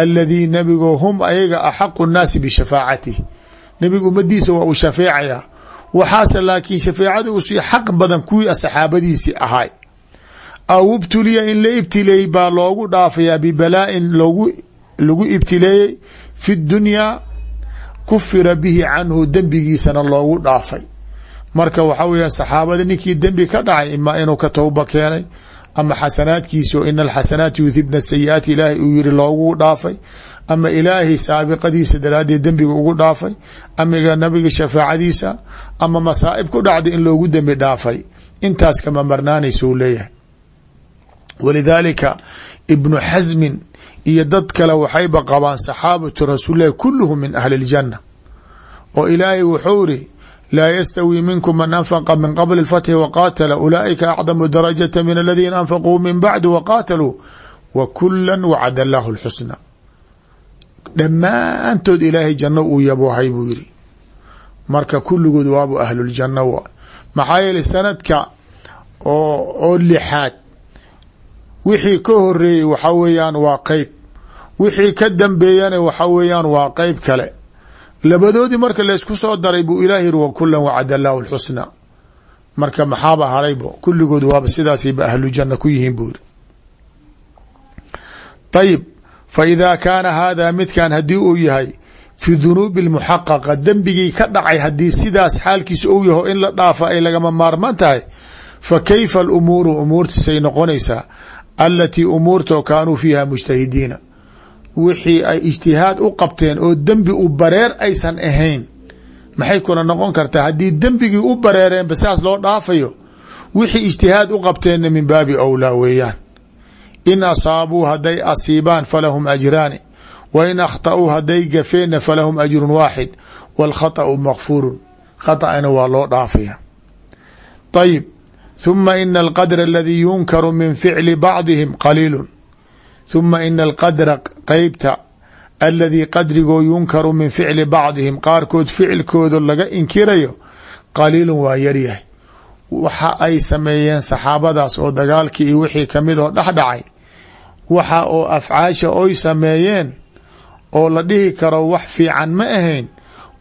aladii nebigoo hum ayaga axaqu nnaasi bishafaacatihi nebiga ummadiisa waa uu shafeecayaa. Waxaase laakiin shafeecada u sii xaq badan kuwii saxaabadiisii ahay. Aw ibtuliya in la ibtileeyey baa loogu dhaafayaa bibalaa-in lagu ibtileeyey fi dunyaa kufira bihi canhu dembigiisana loogu dhaafay. Marka waxaa weya saxaabada ninkii dembi ka dhacay imaa inuu ka towba keenay ama xasanaadkiisi oo ina alxasanaati yuhibna sayi-aati ilaahay uu yiri loogu dhaafay. Ama ilaahay saabiqadiisa daraaddeed dembiga ugu dhaafay. Ama nabiga shafaacadiisa ama masaa'ib ku dhacda in loogu dembi dhaafay. Intaas kama marnaanaysa u leeyahay. Walidaalika ibnu xasmin iyo dad kale waxayba qabaan saxaabatu rasuulilahi kulluhum min ahli اljanna oo ilaahay wuxuu iri laa yastawi minkum man anfaqa min qabli اlfatxi waqaatala ulaaئika acdamu darajata min aladiina anfaquu min bacdu waqaataluu wa kula wacada allahu اlxusna dhammaantood ilaahay janno uu yaboohay buu yiri marka kulligood waabu ahluljanna wa maxaa yeeley sanadka oo oo lixaad wixii ka horeeyey waxa weeyaan waa qeyb wixii ka dambeeyana waxa weeyaan waa qeyb kale labadoodii marka laysku soo daray buu ilaah yiri wa kulan wacada allahu lxusna marka maxaaba haraybo kulligood waaba sidaasayba ahlujanna ku yihiin buu yiri ayib fa idaa kaana haadaa midkan haddii uu yahay fi dunuubi lmuxaqaqa dembigii ka dhacay haddii sidaas xaalkiisa ou yaho in la dhaafa ay lagama maarman tahay fa kayfa alumuuru umuurtiisay noqonaysaa alatii umuurtao kaanuu fiiha mujtahidiina wixii ay ijtihaad u qabteen oo dembi u bareer aysan ahayn. Maxay kuna noqon kartaa? Haddii dembigii u bareereenba saas loo dhaafayo wixii ijtihaad u qabteenna min baabi awlaa weeyaan. In asaabuu hadday asiibaan falahum ajraani. Wa in akhta'uu hadday gafeenna falahum ajrun waaxid. Waalkhata'u makfuurun khata'ana waa loo dhaafaya ayib huma ina alqadra aladii yunkaru min ficli bacdihim qaliilun. ثuma ina alqadra qeybta aladii qadrigoo yunkaru min ficli bacdihim qaarkood ficilkooda laga inkirayo qaliilun waa yaryahay waxa ay sameeyeen saxaabadaas oo dagaalkii iyo wixii ka mid oo dhexdhacay waxa oo afcaasha oy sameeyeen oo la dhihi karo wax fiican ma ahayn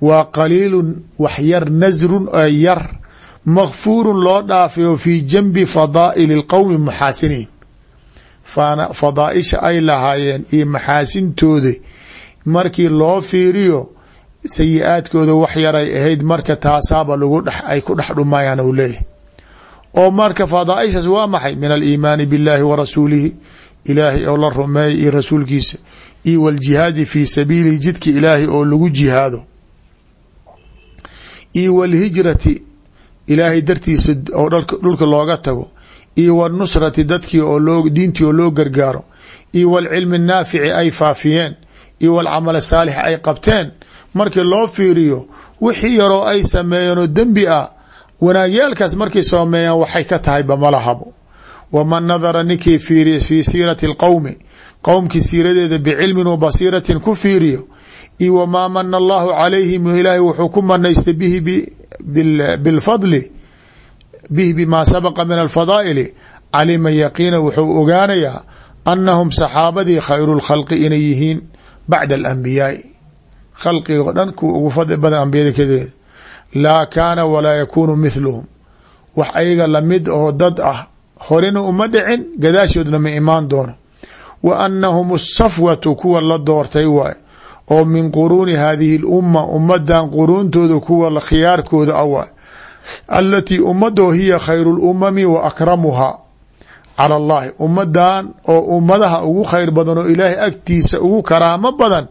waa qaliilun wax yar nasrun oo yar makfuurun loo dhaafay oo fii janbi fadaa'ili اlqowmi maxaasinihim fadaaisha ay lahaayeen iyo maxaasintooda markii loo fiiriyo sayi-aadkooda wax yaray ahayd marka taasaaba lagu dh ay ku dhex dhumayaan u leeyahay oo marka fadaaishaas waa maxay min aliimaani biاllahi wa rasuulihi ilaahay oo la rumeeya iyo rasuulkiisa iyo wاljihaadi fii sabiilihi jidka ilaahay oo lagu jihaado iyo wاlhijrati ilaahay dartiisa oo dhulka looga tago iyo wاnusrati dadkii oo loo diintii oo loo gargaaro iyo wاlcilmi الnaafici ay faafiyeen iyo wاlcamal saalix ay qabteen markii loo fiiriyo wixii yaroo ay sameeyeen oo dembi ah wanaagyaalkaas markay sameeyaan waxay ka tahayba malahabo waman nadara ninkii fiiriya fii siirati اlqowmi qowmkii siiradeeda bicilmin wa basiiratin ku fiiriyo iyo wamaa mana allahu calayhim ilaahay wuxuu ku manaystay bihi bilfadli bihi bimaa sabaqa min alfadaa'ili calima yaqiina wuxuu ogaanayaa anahum saxaabadii khayru lkhalqi inay yihiin bacda alambiyaai khalqiga o dhan kuwa ugu fadli badan ambiyada kadeeda laa kaana walaa yakuunu mithluhum wax ayaga la mid oo dad ah horena uma dhicin gadaashoodna ma imaan doono. Wa anahum asafwatu kuwa la doortay waay oo min quruuni hadihi اlumma ummadan quruuntooda kuwa khiyaarkooda a waay alatii ummadoo hiya khayru اlumami wa akramuhaa cala allahi ummadan oo ummadaha ugu khayr badan oo ilaahay agtiisa ugu karaamo badan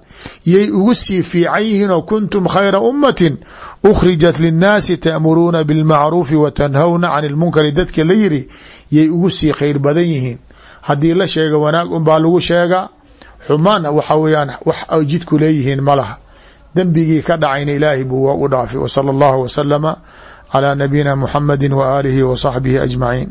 yay ugu sii fiican yihiin oo kuntum khayra ummatin ukhrijat linnaasi ta'muruuna bilmacruufi wa tanhawna can ilmunkari dadka la yiri yay ugu sii khayr badan yihiin haddii la sheega wanaag unbaa lagu sheegaa xumaana waxa weyaan wax ay jidku leeyihiin ma dembigii ka dhacayna ilaahay buu waa u dhaafay w sala calaa nabiyina muxamadi wa aalihi wa saxbihi ajmaciin